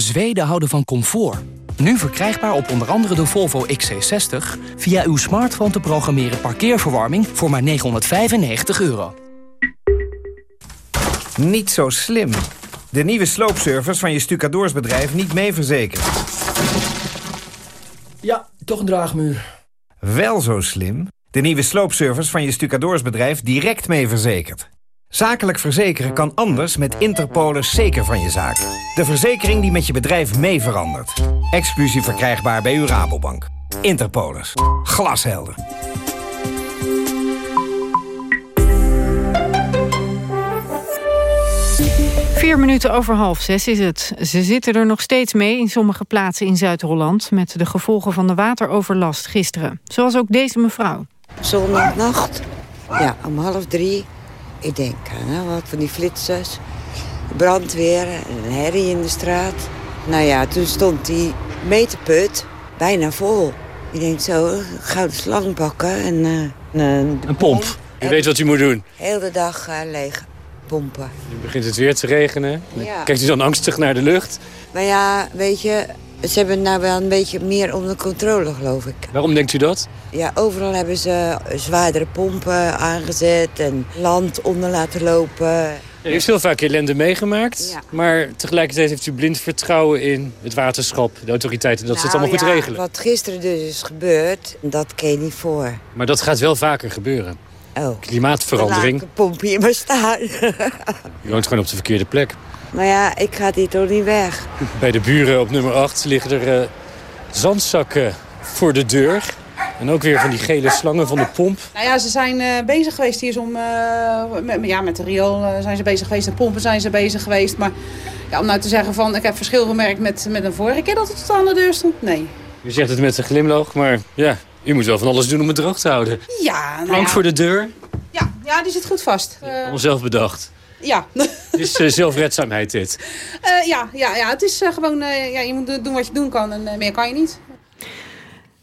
Zweden houden van comfort. Nu verkrijgbaar op onder andere de Volvo XC60... via uw smartphone te programmeren parkeerverwarming voor maar 995 euro. Niet zo slim. De nieuwe sloopservice van je stucadoorsbedrijf niet mee verzekerd. Ja, toch een draagmuur. Wel zo slim. De nieuwe sloopservice van je stucadoorsbedrijf direct mee verzekerd. Zakelijk verzekeren kan anders met Interpolis zeker van je zaak. De verzekering die met je bedrijf mee verandert. Exclusief verkrijgbaar bij uw Rabobank. Interpolis. Glashelder. Vier minuten over half zes is het. Ze zitten er nog steeds mee in sommige plaatsen in Zuid-Holland... met de gevolgen van de wateroverlast gisteren. Zoals ook deze mevrouw. Zondagnacht, ja, om half drie Ik denk aan wat van die flitsers, brandweer en een herrie in de straat. Nou ja, toen stond die meterput bijna vol. Ik denk zo, gouden slang pakken en uh, een, een pomp. Je weet wat u moet doen. Heel de dag uh, leeg pompen. Nu begint het weer te regenen. Ja. Kijkt u dan angstig naar de lucht? Maar ja, weet je, ze hebben het nou wel een beetje meer onder controle, geloof ik. Waarom denkt u dat? Ja, overal hebben ze zwaardere pompen aangezet en land onder laten lopen. U heeft heel vaak ellende meegemaakt, ja. maar tegelijkertijd heeft u blind vertrouwen in het waterschap, de autoriteiten, dat ze het Nou allemaal goed regelen. Wat gisteren dus is gebeurd, dat ken je niet voor. Maar dat gaat wel vaker gebeuren. Oh. Klimaatverandering. Ik pomp hier maar staan. U woont gewoon op de verkeerde plek. Maar ja, ik ga hier toch niet weg. Bij de buren op nummer 8 liggen er uh, zandzakken voor de deur. En ook weer van die gele slangen van de pomp. Nou ja, ze zijn uh, bezig geweest hier om... Uh, met, ja, met de riool zijn ze bezig geweest. De pompen zijn ze bezig geweest. Maar ja, om nou te zeggen van... Ik heb verschil gemerkt met, met een vorige keer dat het tot aan de deur stond. Nee. U zegt het met een glimlach, maar ja... U moet wel van alles doen om het droog te houden. Ja, nou Plank ja. voor de deur. Ja, ja, die zit goed vast. Uh, Onzelf bedacht. Ja. Het is uh, zelfredzaamheid dit. Uh, ja, ja, ja, het is gewoon... ja, je moet doen wat je doen kan en meer kan je niet.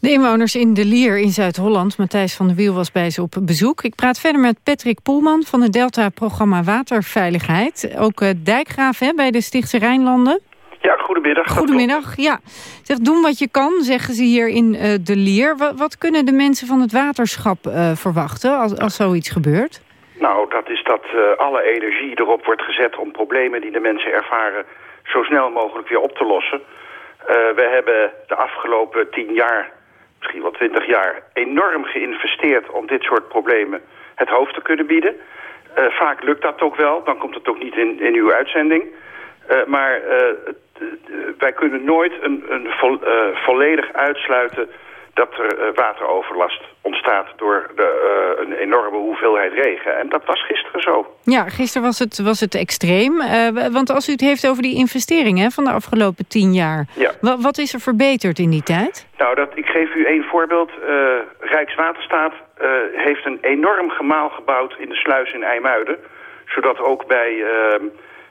De inwoners in De Lier in Zuid-Holland, Matthijs van der Wiel was bij ze op bezoek. Ik praat verder met Patrick Poelman van het Delta-programma Waterveiligheid. Ook uh, dijkgraaf hè, bij de Stichtse Rijnlanden. Ja, goedemiddag. Goedemiddag, ja. Zeg, doen wat je kan, zeggen ze hier in uh, De Lier. Wat, wat, kunnen de mensen van het waterschap uh, verwachten als, als zoiets gebeurt? Nou, dat is dat alle energie erop wordt gezet om problemen die de mensen ervaren... zo snel mogelijk weer op te lossen. we hebben de afgelopen tien jaar misschien wel twintig jaar, enorm geïnvesteerd om dit soort problemen het hoofd te kunnen bieden. Uh, vaak lukt dat ook wel, dan komt het ook niet in, in uw uitzending. Maar wij kunnen nooit een, een vo volledig uitsluiten dat er wateroverlast ontstaat door de, een enorme hoeveelheid regen. En dat was gisteren zo. Ja, gisteren was het, was het extreem. want als u het heeft over die investeringen van de afgelopen tien jaar. Ja. Wat, wat is er verbeterd in die tijd? Nou, dat, ik geef u één voorbeeld. Uh, Rijkswaterstaat heeft een enorm gemaal gebouwd in de sluis in IJmuiden. Zodat ook bij,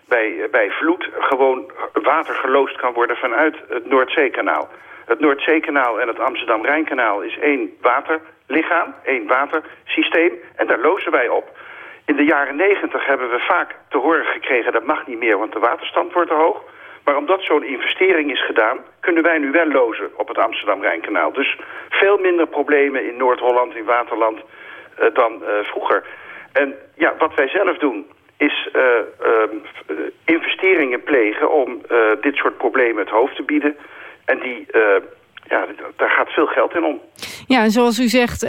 bij, bij vloed gewoon water geloosd kan worden vanuit het Noordzeekanaal. Het Noordzeekanaal en het Amsterdam-Rijnkanaal is één waterlichaam, één watersysteem. En daar lozen wij op. In de jaren negentig hebben we vaak te horen gekregen... dat mag niet meer, want de waterstand wordt te hoog. Maar omdat zo'n investering is gedaan, kunnen wij nu wel lozen op het Amsterdam-Rijnkanaal. Dus veel minder problemen in Noord-Holland, in Waterland, uh, dan uh, vroeger. En ja, wat wij zelf doen, is uh, investeringen plegen om dit soort problemen het hoofd te bieden. En die, ja, daar gaat veel geld in om. Ja, en zoals u zegt,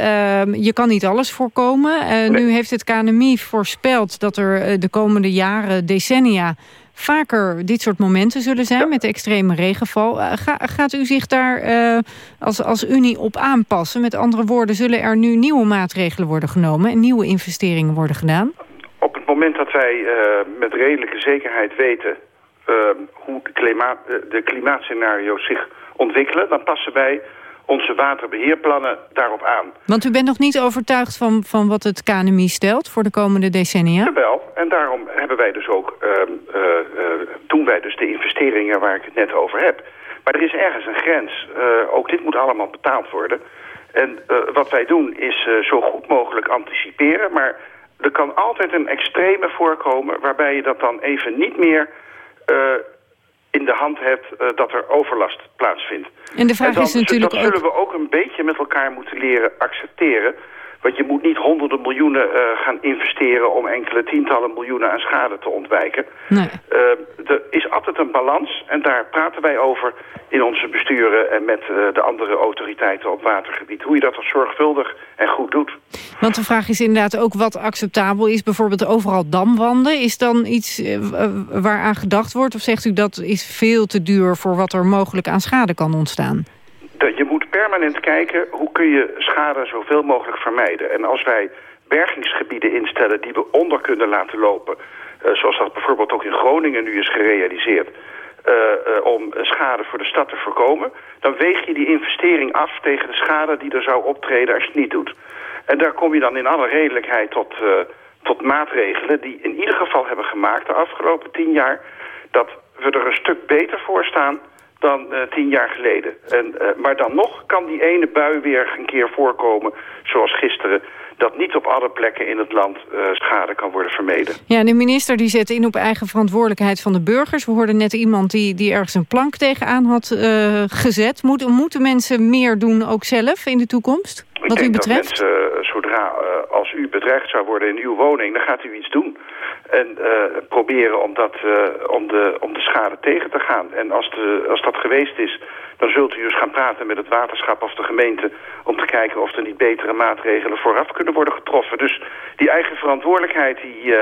je kan niet alles voorkomen. Nee. Nu heeft het KNMI voorspeld dat er de komende jaren, decennia vaker dit soort momenten zullen zijn ja. met de extreme regenval. Uh, ga, gaat u zich daar uh, als, als Unie op aanpassen? Met andere woorden, zullen er nu nieuwe maatregelen worden genomen... en nieuwe investeringen worden gedaan? Op het moment dat wij uh, met redelijke zekerheid weten... hoe de, klimaat, de klimaatscenario's zich ontwikkelen... dan passen wij onze waterbeheerplannen daarop aan. Want u bent nog niet overtuigd van, van wat het KNMI stelt voor de komende decennia? Jawel, en daarom hebben wij dus ook, uh, uh, uh, doen wij dus de investeringen waar ik het net over heb. Maar er is ergens een grens. ook dit moet allemaal betaald worden. En wat wij doen is zo goed mogelijk anticiperen, maar er kan altijd een extreme voorkomen waarbij je dat dan even niet meer in de hand hebt uh, dat er overlast plaatsvindt. En de vraag en dan, is natuurlijk dat zullen we ook een beetje met elkaar moeten leren accepteren. Want je moet niet honderden miljoenen uh, gaan investeren om enkele tientallen miljoenen aan schade te ontwijken. Nee. Uh, er is altijd een balans en daar praten wij over in onze besturen en met de andere autoriteiten op watergebied. Hoe je dat zorgvuldig en goed doet. Want de vraag is inderdaad ook wat acceptabel is. Bijvoorbeeld overal damwanden. Is dan iets waaraan gedacht wordt? Of zegt u dat is veel te duur voor wat er mogelijk aan schade kan ontstaan? Permanent kijken hoe kun je schade zoveel mogelijk vermijden. En als wij bergingsgebieden instellen die we onder kunnen laten lopen... Uh, zoals dat bijvoorbeeld ook in Groningen nu is gerealiseerd... Uh, uh, om schade voor de stad te voorkomen... dan weeg je die investering af tegen de schade die er zou optreden als je het niet doet. En daar kom je dan in alle redelijkheid tot, tot maatregelen die in ieder geval hebben gemaakt de afgelopen tien jaar... dat we er een stuk beter voor staan dan uh, tien jaar geleden. En, uh, maar dan nog kan die ene bui weer een keer voorkomen, zoals gisteren dat niet op alle plekken in het land uh, schade kan worden vermeden. Ja, de minister die zet in op eigen verantwoordelijkheid van de burgers. We hoorden net iemand die, die ergens een plank tegenaan had gezet. Moet, moeten mensen meer doen ook zelf in de toekomst? Ik wat denk u betreft? dat mensen, zodra als u bedreigd zou worden in uw woning... dan gaat u iets doen. En proberen om, dat, om, de, om de schade tegen te gaan. En als, de, als dat geweest is dan zult u dus gaan praten met het waterschap of de gemeente... om te kijken of er niet betere maatregelen vooraf kunnen worden getroffen. Dus die eigen verantwoordelijkheid die, uh,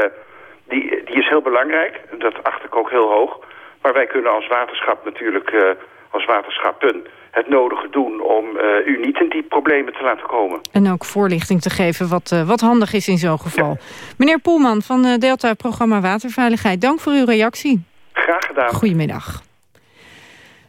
die, die is heel belangrijk. Dat acht ik ook heel hoog. Maar wij kunnen als waterschap natuurlijk, als waterschappen... het nodige doen om uh, u niet in die problemen te laten komen. En ook voorlichting te geven wat, wat handig is in zo'n geval. Ja. Meneer Poelman van Delta Programma Waterveiligheid, dank voor uw reactie. Graag gedaan. Goedemiddag.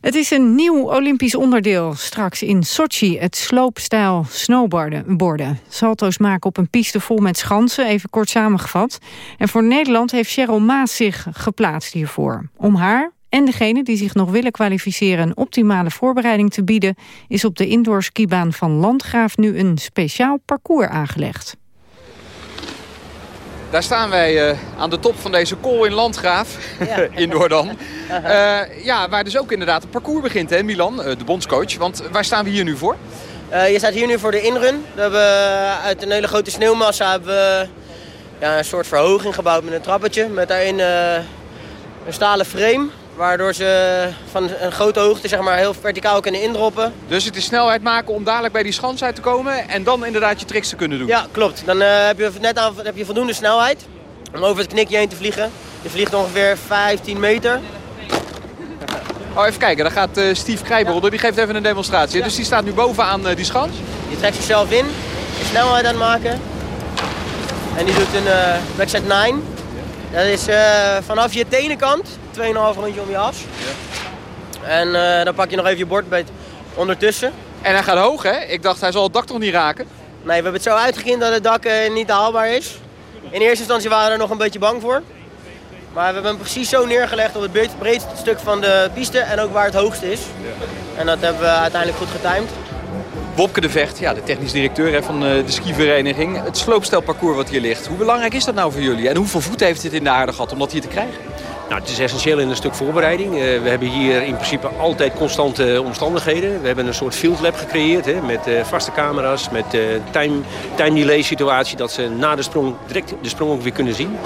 Het is een nieuw Olympisch onderdeel straks in Sochi, het sloopstijl snowboarden. Salto's maken op een piste vol met schansen, even kort samengevat. En voor Nederland heeft Cheryl Maas zich geplaatst hiervoor. Om haar en degene die zich nog willen kwalificeren een optimale voorbereiding te bieden... is op de indoorskibaan van Landgraaf nu een speciaal parcours aangelegd. Daar staan wij uh, aan de top van deze kool in Landgraaf, ja. indoor dan. Uh, ja, waar dus ook inderdaad het parcours begint, hè Milan, uh, de bondscoach. Want waar staan we hier nu voor? je staat hier nu voor de inrun. We hebben uit een hele grote sneeuwmassa hebben we, ja, een soort verhoging gebouwd met een trappetje. Met daarin een stalen frame. Waardoor ze van een grote hoogte zeg maar, heel verticaal kunnen indroppen. Dus het is snelheid maken om dadelijk bij die schans uit te komen... en dan inderdaad je tricks te kunnen doen? Ja, klopt. Dan uh, heb, je net aan, heb je voldoende snelheid om over het knikje heen te vliegen. Je vliegt ongeveer 15 meter. Oh, even kijken. Daar gaat uh, Steve Krijberolder. Die geeft even een demonstratie. Ja. Dus die staat nu bovenaan uh, die schans. Je trekt zichzelf in. Je snelheid aan het maken. En die doet een uh, backside 9. Dat is vanaf je tenenkant 2,5 rondje om je as. Ja. En uh, dan pak je nog even je bordbeet ondertussen. En hij gaat hoog, hè? Ik dacht, hij zal het dak toch niet raken? Nee, we hebben het zo uitgekend dat het dak uh, niet haalbaar is. In eerste instantie waren we er nog een beetje bang voor. Maar we hebben hem precies zo neergelegd op het breedste stuk van de piste en ook waar het hoogst is. Ja. En dat hebben we uiteindelijk goed getimed. Wopke de Vecht, ja, de technisch directeur hè, van de skivereniging. Het sloopstelparcours wat hier ligt. Hoe belangrijk is dat nou voor jullie? En hoeveel voet heeft het in de aarde gehad om dat hier te krijgen? Nou, het is essentieel in een stuk voorbereiding. Uh, we hebben hier in principe altijd constante omstandigheden. We hebben een soort field lab gecreëerd hè, met uh, vaste camera's, met uh, time, time delay situatie, dat ze na de sprong direct de sprong ook weer kunnen zien.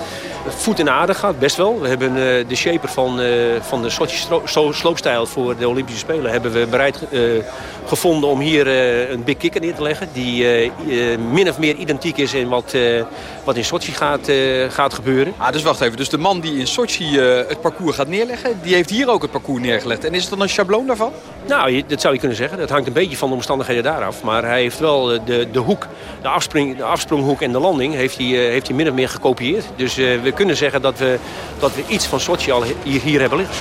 Voet in aarde gaat best wel. We hebben de shaper van, van de Sochi sloopstijl voor de Olympische Spelen hebben we bereid gevonden om hier een big kicker neer te leggen. Die min of meer identiek is in wat, wat in Sochi gaat, gaat gebeuren. Ah, dus wacht even. Dus de man die in Sochi het parcours gaat neerleggen, die heeft hier ook het parcours neergelegd. En is het dan een schabloon daarvan? Nou, dat zou je kunnen zeggen. Dat hangt een beetje van de omstandigheden daaraf. Maar hij heeft wel de, de hoek, de, afspring, de afspronghoek en de landing heeft hij, heeft hij min of meer gekopieerd. Dus we kunnen zeggen dat we, dat we iets van Sochi al hier, hier hebben liggen.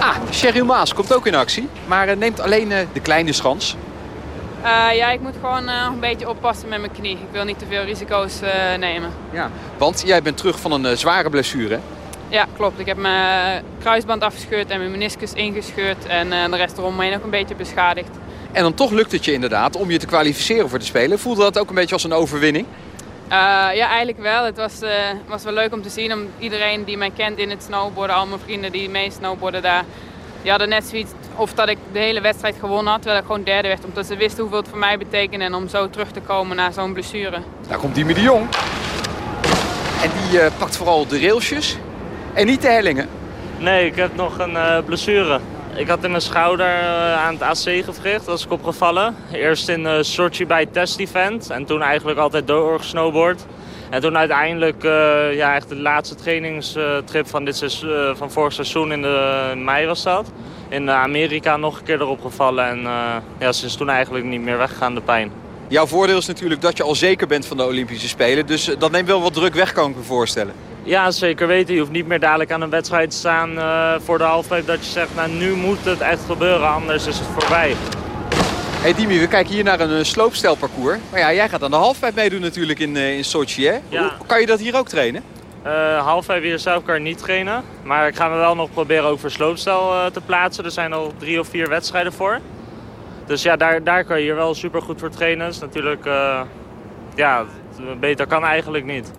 Ah, Sheryl Maas komt ook in actie. Maar neemt alleen de kleine schans. Uh, ja, ik moet gewoon uh, een beetje oppassen met mijn knie. Ik wil niet te veel risico's uh, nemen. Ja, want jij bent terug van een zware blessure? Ja, klopt. Ik heb mijn kruisband afgescheurd en mijn meniscus ingescheurd. En de rest eromheen ook een beetje beschadigd. En dan toch lukt het je inderdaad om je te kwalificeren voor de Spelen. Voelde dat ook een beetje als een overwinning? ja, eigenlijk wel. Het was, was wel leuk om te zien. Om iedereen die mij kent in het snowboarden, al mijn vrienden die mee snowboarden daar... Die hadden net zoiets of dat ik de hele wedstrijd gewonnen had, terwijl ik gewoon derde werd. Omdat ze wisten hoeveel het voor mij betekende en om zo terug te komen na zo'n blessure. Daar komt Dimi de Jong. En die uh, pakt vooral de railsjes en niet de hellingen. Nee, ik heb nog een uh, blessure. Ik had in mijn schouder uh, aan het AC-gewricht, was ik opgevallen. Eerst in uh, Sochi bij het test-event en toen eigenlijk altijd doorgesnowboard. En toen uiteindelijk, uh, ja, echt de laatste trainingstrip van, dit seizoen, van vorig seizoen in, de, in mei was dat in Amerika nog een keer erop gevallen. En uh, ja, sinds toen eigenlijk niet meer weggegaan, de pijn. Jouw voordeel is natuurlijk dat je al zeker bent van de Olympische Spelen. Dus dat neemt wel wat druk weg, kan ik me voorstellen. Ja, zeker weten. Je hoeft niet meer dadelijk aan een wedstrijd te staan uh, voor de halftijd dat je zegt... nou, nu moet het echt gebeuren, anders is het voorbij. Hey Dimi, we kijken hier naar een sloopstelparcours. Maar ja, jij gaat aan de halfpipe meedoen natuurlijk in, in Sochi, hè? Ja. Kan je dat hier ook trainen? Uh, halfpipe hier zelf kan ik niet trainen. Maar ik ga me wel nog proberen ook voor sloopstel uh, te plaatsen. Er zijn al drie of vier wedstrijden voor. Dus ja, daar, daar kan je hier wel super goed voor trainen. Dus natuurlijk, uh, ja, beter kan eigenlijk niet.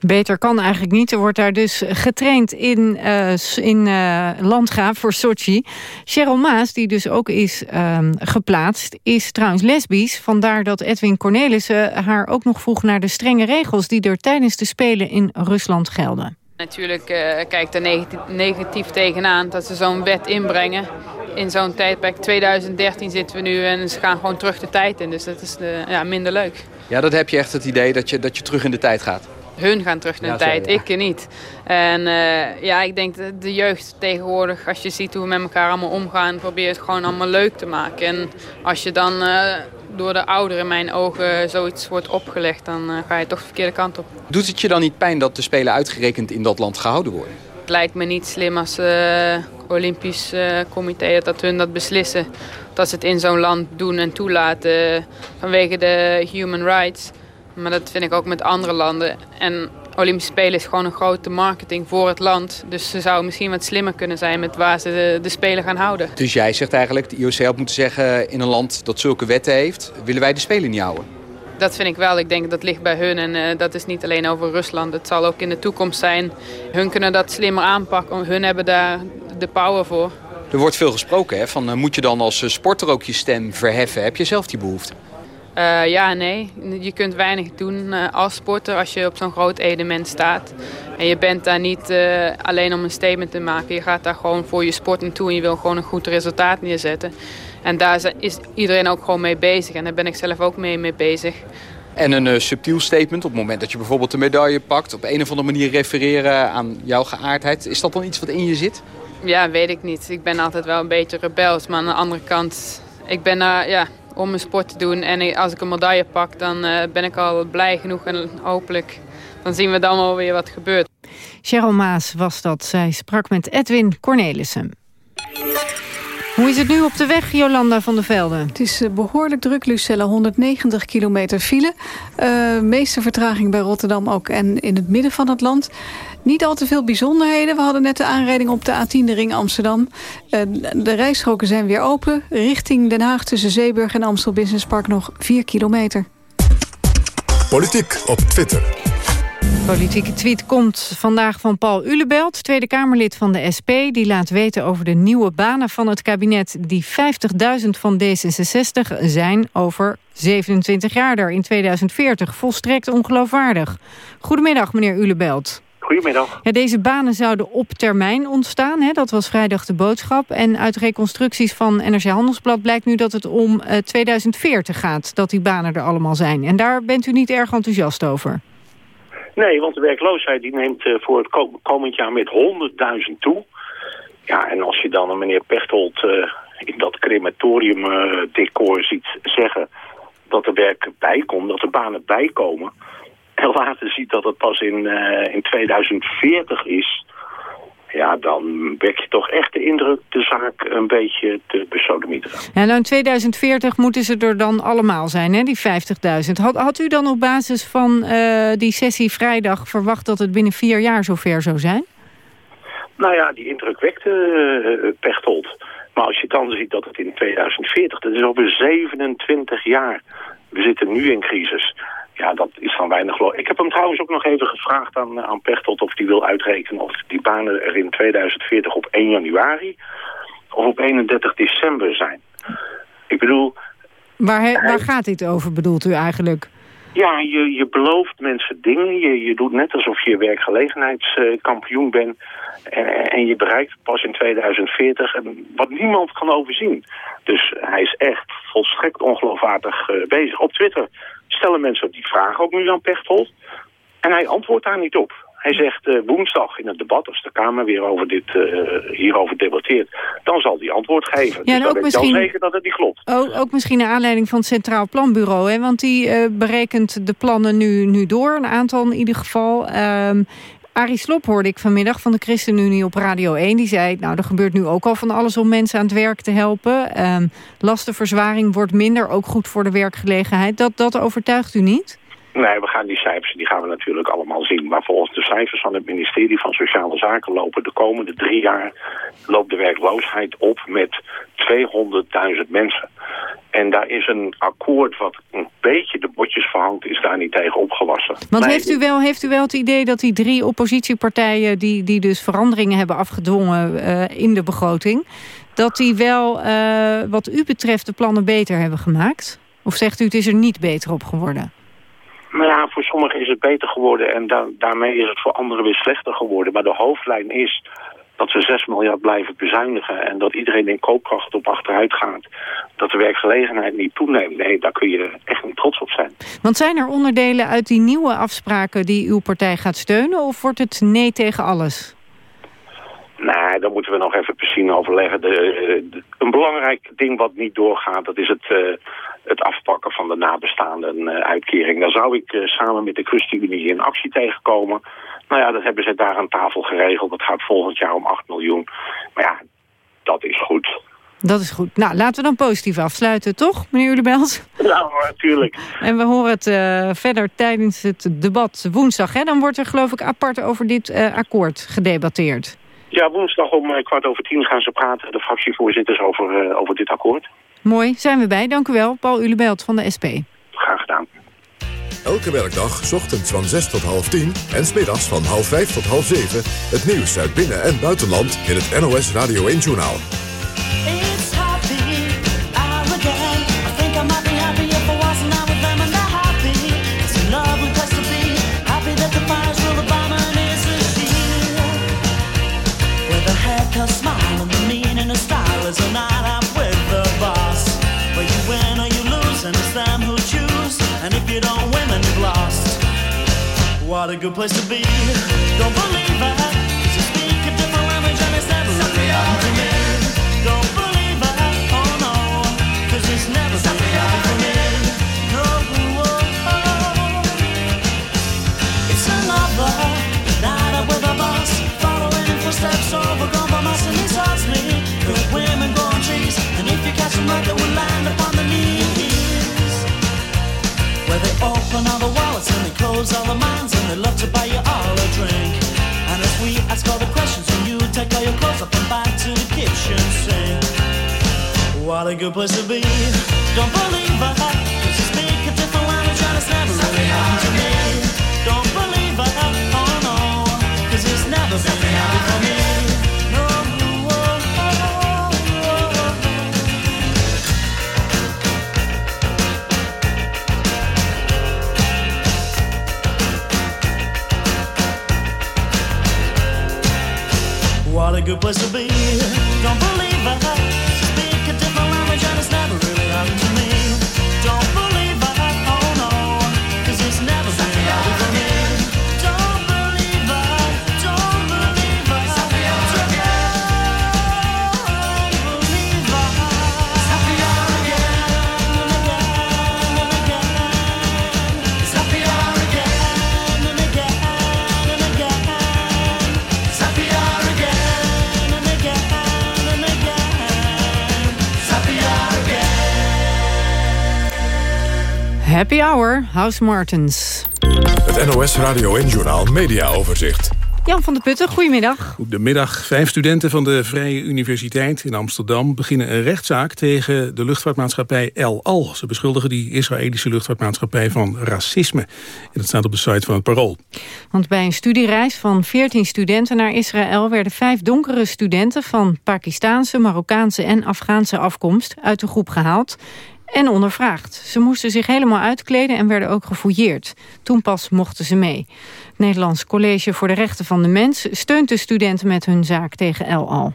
Beter kan eigenlijk niet. Er wordt daar dus getraind in, uh, in uh, Landgraaf voor Sochi. Cheryl Maas, die dus ook is uh, geplaatst, is trouwens lesbisch. Vandaar dat Edwin Cornelissen haar ook nog vroeg naar de strenge regels... die er tijdens de Spelen in Rusland gelden. Natuurlijk uh, kijkt er negatief, negatief tegenaan dat ze zo'n wet inbrengen. In zo'n tijdperk, 2013 zitten we nu en ze gaan gewoon terug de tijd in. Dus dat is de, ja, minder leuk. Ja, dat heb je echt het idee dat je, dat je terug in de tijd gaat. Hun gaan terug in de Ja, tijd, ik niet. En uh, ja, ik denk dat de jeugd tegenwoordig, als je ziet hoe we met elkaar allemaal omgaan, probeer het gewoon allemaal leuk te maken. En als je dan uh, door de ouderen in mijn ogen zoiets wordt opgelegd, dan uh, ga je toch de verkeerde kant op. Doet het je dan niet pijn dat de Spelen uitgerekend in dat land gehouden worden? Het lijkt me niet slim als Olympisch comité dat hun dat beslissen. Dat ze het in zo'n land doen en toelaten vanwege de human rights. Maar dat vind ik ook met andere landen. En Olympische Spelen is gewoon een grote marketing voor het land. Dus ze zou misschien wat slimmer kunnen zijn met waar ze de, de Spelen gaan houden. Dus jij zegt eigenlijk, de IOC had moeten zeggen in een land dat zulke wetten heeft, willen wij de Spelen niet houden? Dat vind ik wel. Ik denk dat ligt bij hun en uh, dat is niet alleen over Rusland. Het zal ook in de toekomst zijn. Hun kunnen dat slimmer aanpakken. Hun hebben daar de power voor. Er wordt veel gesproken hè, van uh, moet je dan als uh, sporter ook je stem verheffen? Heb je zelf die behoefte? Uh, ja, nee. Je kunt weinig doen uh, als sporter als je op zo'n groot evenement staat. En je bent daar niet uh, alleen om een statement te maken. Je gaat daar gewoon voor je sport naartoe en je wil gewoon een goed resultaat neerzetten. En daar is iedereen ook gewoon mee bezig. En daar ben ik zelf ook mee, mee bezig. En een subtiel statement op het moment dat je bijvoorbeeld de medaille pakt... op een of andere manier refereren aan jouw geaardheid. Is dat dan iets wat in je zit? Ja, weet ik niet. Ik ben altijd wel een beetje rebels. Maar aan de andere kant, ik ben daar... ja, om mijn sport te doen. En als ik een medaille pak, dan uh, ben ik al blij genoeg. En hopelijk dan zien we dan wel weer wat gebeurt. Cheryl Maas was dat. Zij sprak met Edwin Cornelissen. Hoe is het nu op de weg, Jolanda van der Velde? Het is uh, behoorlijk druk, Lucella. 190 kilometer file. Uh, meeste vertraging bij Rotterdam ook en in het midden van het land. Niet al te veel bijzonderheden. We hadden net de aanrijding op de A10, de ring Amsterdam. Uh, de rijstroken zijn weer open. Richting Den Haag tussen Zeeburg en Amstel Business Park nog 4 kilometer. Politiek op Twitter. Politieke tweet komt vandaag van Paul Ulebelt, Tweede Kamerlid van de SP. Die laat weten over de nieuwe banen van het kabinet... die 50.000 van D66 zijn over 27 jaar er in 2040. Volstrekt ongeloofwaardig. Goedemiddag, meneer Ulebelt. Goedemiddag. Ja, deze banen zouden op termijn ontstaan. Hè? Dat was vrijdag de boodschap. En uit reconstructies van NRC Handelsblad blijkt nu dat het om uh, 2040 gaat. Dat die banen er allemaal zijn. En daar bent u niet erg enthousiast over. Nee, want de werkloosheid die neemt uh, voor het ko komend jaar met 100.000 toe. Ja, en als je dan een meneer Pechtold uh, in dat crematorium decor ziet zeggen dat er werk bijkomt, dat er banen bijkomen. En later ziet dat het pas in, in 2040 is. Ja, dan wek je toch echt de indruk de zaak een beetje te besodemieteren. Ja, nou in 2040 moeten ze er dan allemaal zijn, hè, die 50.000. Had, had u dan op basis van uh, die sessie vrijdag verwacht dat het binnen vier jaar zover zou zijn? Nou ja, die indruk wekte uh, Pechtold. Maar als je dan ziet dat het in 2040, dat is over 27 jaar. We zitten nu in crisis. Ja, dat is van weinig geloof. Ik heb hem trouwens ook nog even gevraagd aan, aan Pechtold of hij wil uitrekenen of die banen er in 2040 op 1 januari of op 31 december zijn. Ik bedoel... Waar, he, waar gaat dit over, bedoelt u eigenlijk? Ja, je, je belooft mensen dingen. Je, je doet net alsof je werkgelegenheidskampioen bent. En, en je bereikt het pas in 2040. En wat niemand kan overzien. Dus hij is echt volstrekt ongeloofwaardig uh, bezig. Op Twitter stellen mensen die vragen ook nu aan Pechtold. En hij antwoordt daar niet op. Hij zegt uh, woensdag in het debat, als de Kamer weer over dit, uh, hierover debatteert... dan zal hij antwoord geven. Ja, dus dan misschien, ik dan zeker dat het niet klopt. Ook, ook misschien naar aanleiding van het Centraal Planbureau. Hè? Want die uh, berekent de plannen nu, nu door, een aantal in ieder geval. Um, Arie Slop hoorde ik vanmiddag van de ChristenUnie op Radio 1. Die zei, nou, er gebeurt nu ook al van alles om mensen aan het werk te helpen. Um, lastenverzwaring wordt minder, ook goed voor de werkgelegenheid. Dat, dat overtuigt u niet? Nee, we gaan die cijfers, die gaan we natuurlijk allemaal zien. Maar volgens de cijfers van het ministerie van Sociale Zaken lopen de komende drie jaar loopt de werkloosheid op met 200.000 mensen. En daar is een akkoord wat een beetje de botjes verhangt, is daar niet tegen opgewassen. Want heeft, u wel, heeft u wel het idee dat die drie oppositiepartijen... die, die dus veranderingen hebben afgedwongen uh, in de begroting... dat die wel, uh, wat u betreft, de plannen beter hebben gemaakt? Of zegt u het is er niet beter op geworden? Maar ja, voor sommigen is het beter geworden en da daarmee is het voor anderen weer slechter geworden. Maar de hoofdlijn is dat we 6 miljard blijven bezuinigen en dat iedereen in koopkracht op achteruit gaat. Dat de werkgelegenheid niet toeneemt. Nee, daar kun je echt niet trots op zijn. Want zijn er onderdelen uit die nieuwe afspraken die uw partij gaat steunen of wordt het nee tegen alles? Nee, daar moeten we nog even precies overleggen. De, een belangrijk ding wat niet doorgaat, dat is het, uh, het afpakken van de nabestaanden uh, uitkering. Daar zou ik uh, samen met de ChristenUnie in actie tegenkomen. Nou ja, dat hebben ze daar aan tafel geregeld. Dat gaat volgend jaar om 8 miljoen. Maar ja, dat is goed. Dat is goed. Nou, laten we dan positief afsluiten, toch, meneer Ulebels? Ja, natuurlijk. En we horen het uh, verder tijdens het debat woensdag. Hè? Dan wordt er geloof ik apart over dit uh, akkoord gedebatteerd. Ja, woensdag om uh, kwart over tien gaan ze praten, de fractievoorzitters, over, over dit akkoord. Mooi, zijn we bij. Dank u wel, Paul Ulebelt van de SP. Graag gedaan. Elke werkdag, ochtends van 6 tot half 10 en smiddags van half 5 tot half 7... het nieuws uit binnen- en buitenland in het NOS Radio 1-journaal. What a good place to be. Don't believe it. Cause you speak a different language and it's never really happened to me. Don't believe. Oh no. Cause it's never really happened to me. No. Oh, oh. It's another night up with a bus. Following in footsteps over compromise and it's me. Good women trees. And if you catch them right, they will land upon the knees. Where they open all the wallets and they close all the minds and they love to buy you all a drink. And as we ask all the questions, and you take all your clothes off and back to the kitchen sink. What a good place to be. Don't believe it. Cause you speak a different language and it's never really to me. Don't believe it. Oh no. Cause it's never been happened for me. Good place to be. Don't believe it. Speak a different language and it's never really happened to me. House Martens. Het NOS Radio 1-journaal Media Overzicht. Jan van der Putten, goedemiddag. Goedemiddag. Vijf studenten van de Vrije Universiteit in Amsterdam... beginnen een rechtszaak tegen de luchtvaartmaatschappij El Al. Ze beschuldigen die Israëlische luchtvaartmaatschappij van racisme. En dat staat op de site van het Parool. Want bij een studiereis van 14 studenten naar Israël... werden vijf donkere studenten van Pakistaanse, Marokkaanse en Afghaanse afkomst... uit de groep gehaald en ondervraagd. Ze moesten zich helemaal uitkleden en werden ook gefouilleerd. Toen pas mochten ze mee. Het Nederlands College voor de Rechten van de Mens... steunt de studenten met hun zaak tegen El Al.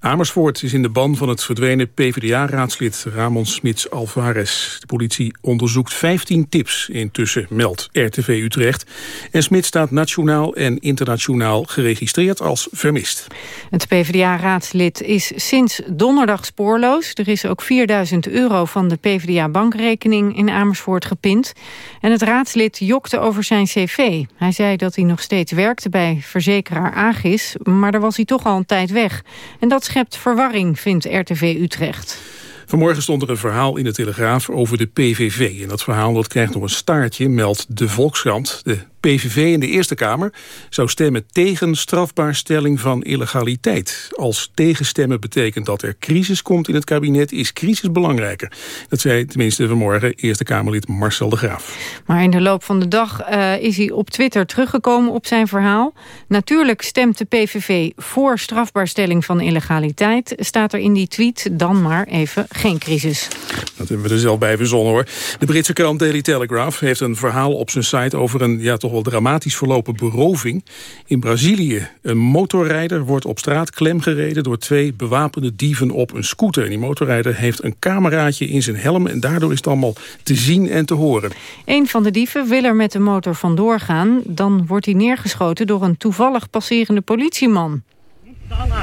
Amersfoort is in de ban van het verdwenen PvdA-raadslid Ramon Smits Alvarez. De politie onderzoekt 15 tips intussen, meldt RTV Utrecht. En Smits staat nationaal en internationaal geregistreerd als vermist. Het PvdA-raadslid is sinds donderdag spoorloos. Er is ook 4000 euro van de PvdA-bankrekening in Amersfoort gepind. En het raadslid jokte over zijn cv. Hij zei dat hij nog steeds werkte bij verzekeraar Agis... maar daar was hij toch al een tijd weg. En dat schept verwarring, vindt RTV Utrecht. Vanmorgen stond er een verhaal in de Telegraaf over de PVV. En dat verhaal dat krijgt nog een staartje, meldt de Volkskrant. De PVV in de Eerste Kamer zou stemmen tegen strafbaarstelling van illegaliteit. Als tegenstemmen betekent dat er crisis komt in het kabinet, is crisis belangrijker. Dat zei tenminste vanmorgen Eerste Kamerlid Marcel de Graaf. Maar in de loop van de dag uh, is hij op Twitter teruggekomen op zijn verhaal. Natuurlijk stemt de PVV voor strafbaarstelling van illegaliteit. Staat er in die tweet dan maar even geen crisis. Dat hebben we er zelf bij verzonnen hoor. De Britse krant Daily Telegraph heeft een verhaal op zijn site over een ja, toch wel dramatisch verlopen beroving. In Brazilië, een motorrijder wordt op straat klemgereden... door twee bewapende dieven op een scooter. En die motorrijder heeft een cameraatje in zijn helm... en daardoor is het allemaal te zien en te horen. Een van de dieven wil er met de motor vandoor gaan. Dan wordt hij neergeschoten door een toevallig passerende politieman.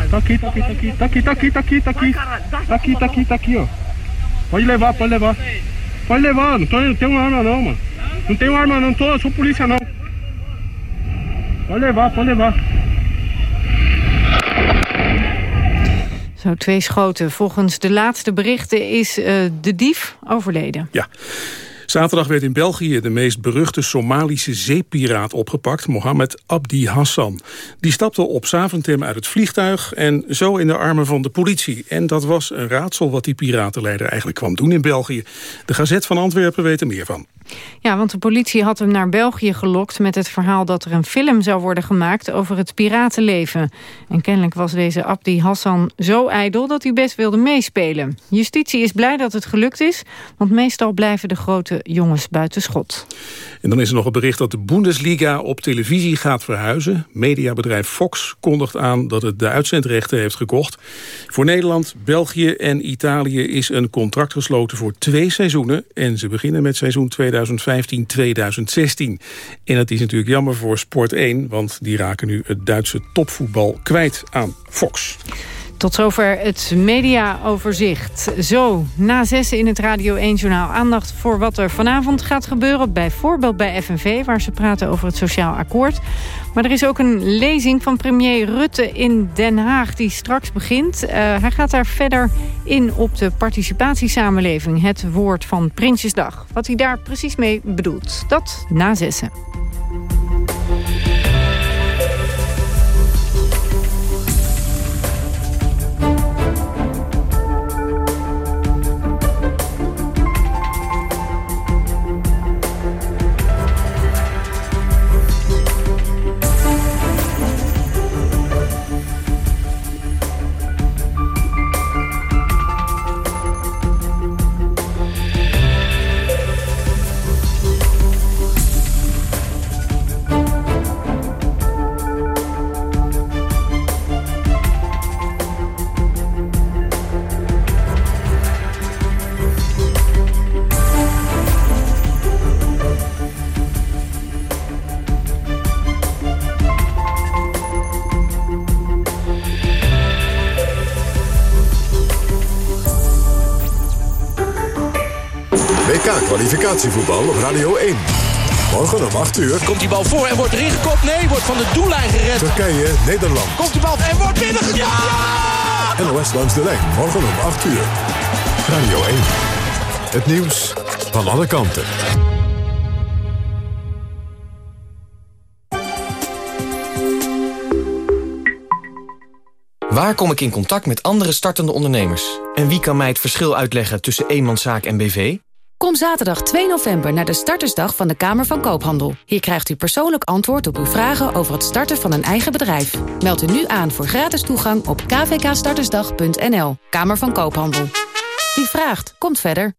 Taki, taki, taki, taki, taki, taki, taki, taki, taki, taki, ó. Pode levar, pode levar. Pode levar, não, tô, não tenho arma não, mano. Não tenho arma não, tô, sou polícia não. Pode levar. Zo, twee schoten. Volgens de laatste berichten is uh, de dief overleden. Ja. Zaterdag werd in België de meest beruchte Somalische zeepiraat opgepakt, Mohammed Abdi Hassan. Die stapte op Zaventem uit het vliegtuig en zo in de armen van de politie. En dat was een raadsel wat die piratenleider eigenlijk kwam doen in België. De Gazet van Antwerpen weet er meer van. Ja, want de politie had hem naar België gelokt met het verhaal dat er een film zou worden gemaakt over het piratenleven. En kennelijk was deze Abdi Hassan zo ijdel dat hij best wilde meespelen. Justitie is blij dat het gelukt is, want meestal blijven de grote jongens buiten schot. En dan is er nog het bericht dat de Bundesliga op televisie gaat verhuizen. Mediabedrijf Fox kondigt aan dat het de uitzendrechten heeft gekocht. Voor Nederland, België en Italië is een contract gesloten voor twee seizoenen. En ze beginnen met seizoen 2015-2016. En dat is natuurlijk jammer voor Sport 1, want die raken nu het Duitse topvoetbal kwijt aan Fox. Tot zover het mediaoverzicht. Zo, na zessen in het Radio 1-journaal aandacht voor wat er vanavond gaat gebeuren. Bijvoorbeeld bij FNV, waar ze praten over het sociaal akkoord. Maar er is ook een lezing van premier Rutte in Den Haag die straks begint. Uh, hij gaat daar verder in op de participatiesamenleving. Het woord van Prinsjesdag. Wat hij daar precies mee bedoelt. Dat na zessen. Kwalificatievoetbal op Radio 1. Morgen om 8 uur. Komt die bal voor en wordt erin gekopt? Nee, wordt van de doellijn gered. Turkije, Nederland. Komt die bal en wordt binnengekopt? Ja! NOS langs de lijn. Morgen om 8 uur. Radio 1. Het nieuws van alle kanten. Waar kom ik in contact met andere startende ondernemers? En wie kan mij het verschil uitleggen tussen eenmanszaak en BV? Kom zaterdag 2 november naar de startersdag van de Kamer van Koophandel. Hier krijgt u persoonlijk antwoord op uw vragen over het starten van een eigen bedrijf. Meld u nu aan voor gratis toegang op kvkstartersdag.nl. Kamer van Koophandel. Wie vraagt, komt verder.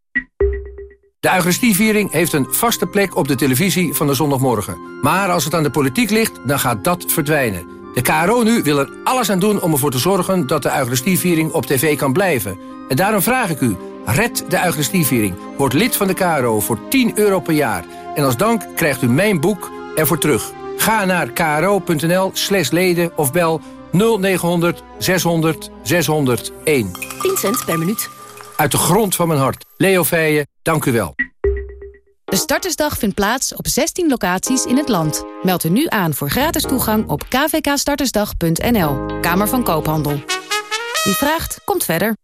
De Eucharistieviering heeft een vaste plek op de televisie van de zondagmorgen. Maar als het aan de politiek ligt, dan gaat dat verdwijnen. De KRO nu wil er alles aan doen om ervoor te zorgen dat de Eucharistieviering op tv kan blijven. En daarom vraag ik u, red de Eucharistieviering. Word lid van de KRO voor 10 euro per jaar. En als dank krijgt u mijn boek ervoor terug. Ga naar kro.nl slash leden of bel 0900 600 601. 10 cent per minuut. Uit de grond van mijn hart. Leo Feijen, dank u wel. De startersdag vindt plaats op 16 locaties in het land. Meld u nu aan voor gratis toegang op kvkstartersdag.nl. Kamer van Koophandel. Wie vraagt, komt verder.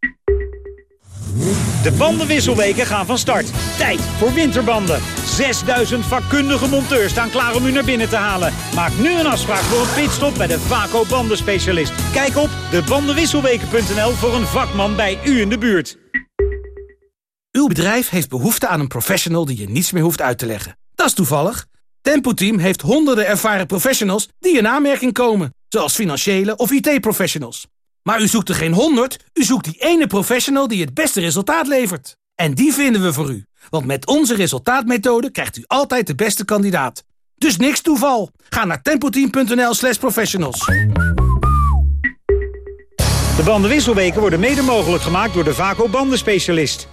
De bandenwisselweken gaan van start. Tijd voor winterbanden. 6000 vakkundige monteurs staan klaar om u naar binnen te halen. Maak nu een afspraak voor een pitstop bij de Vaco bandenspecialist. Kijk op debandenwisselweken.nl voor een vakman bij u in de buurt. Uw bedrijf heeft behoefte aan een professional die je niets meer hoeft uit te leggen. Dat is toevallig. Tempo Team heeft honderden ervaren professionals die in aanmerking komen. Zoals financiële of IT-professionals. Maar u zoekt er geen honderd, u zoekt die ene professional die het beste resultaat levert. En die vinden we voor u. Want met onze resultaatmethode krijgt u altijd de beste kandidaat. Dus niks toeval. Ga naar tempoteam.nl slash professionals. De bandenwisselweken worden mede mogelijk gemaakt door de Vaco bandenspecialist.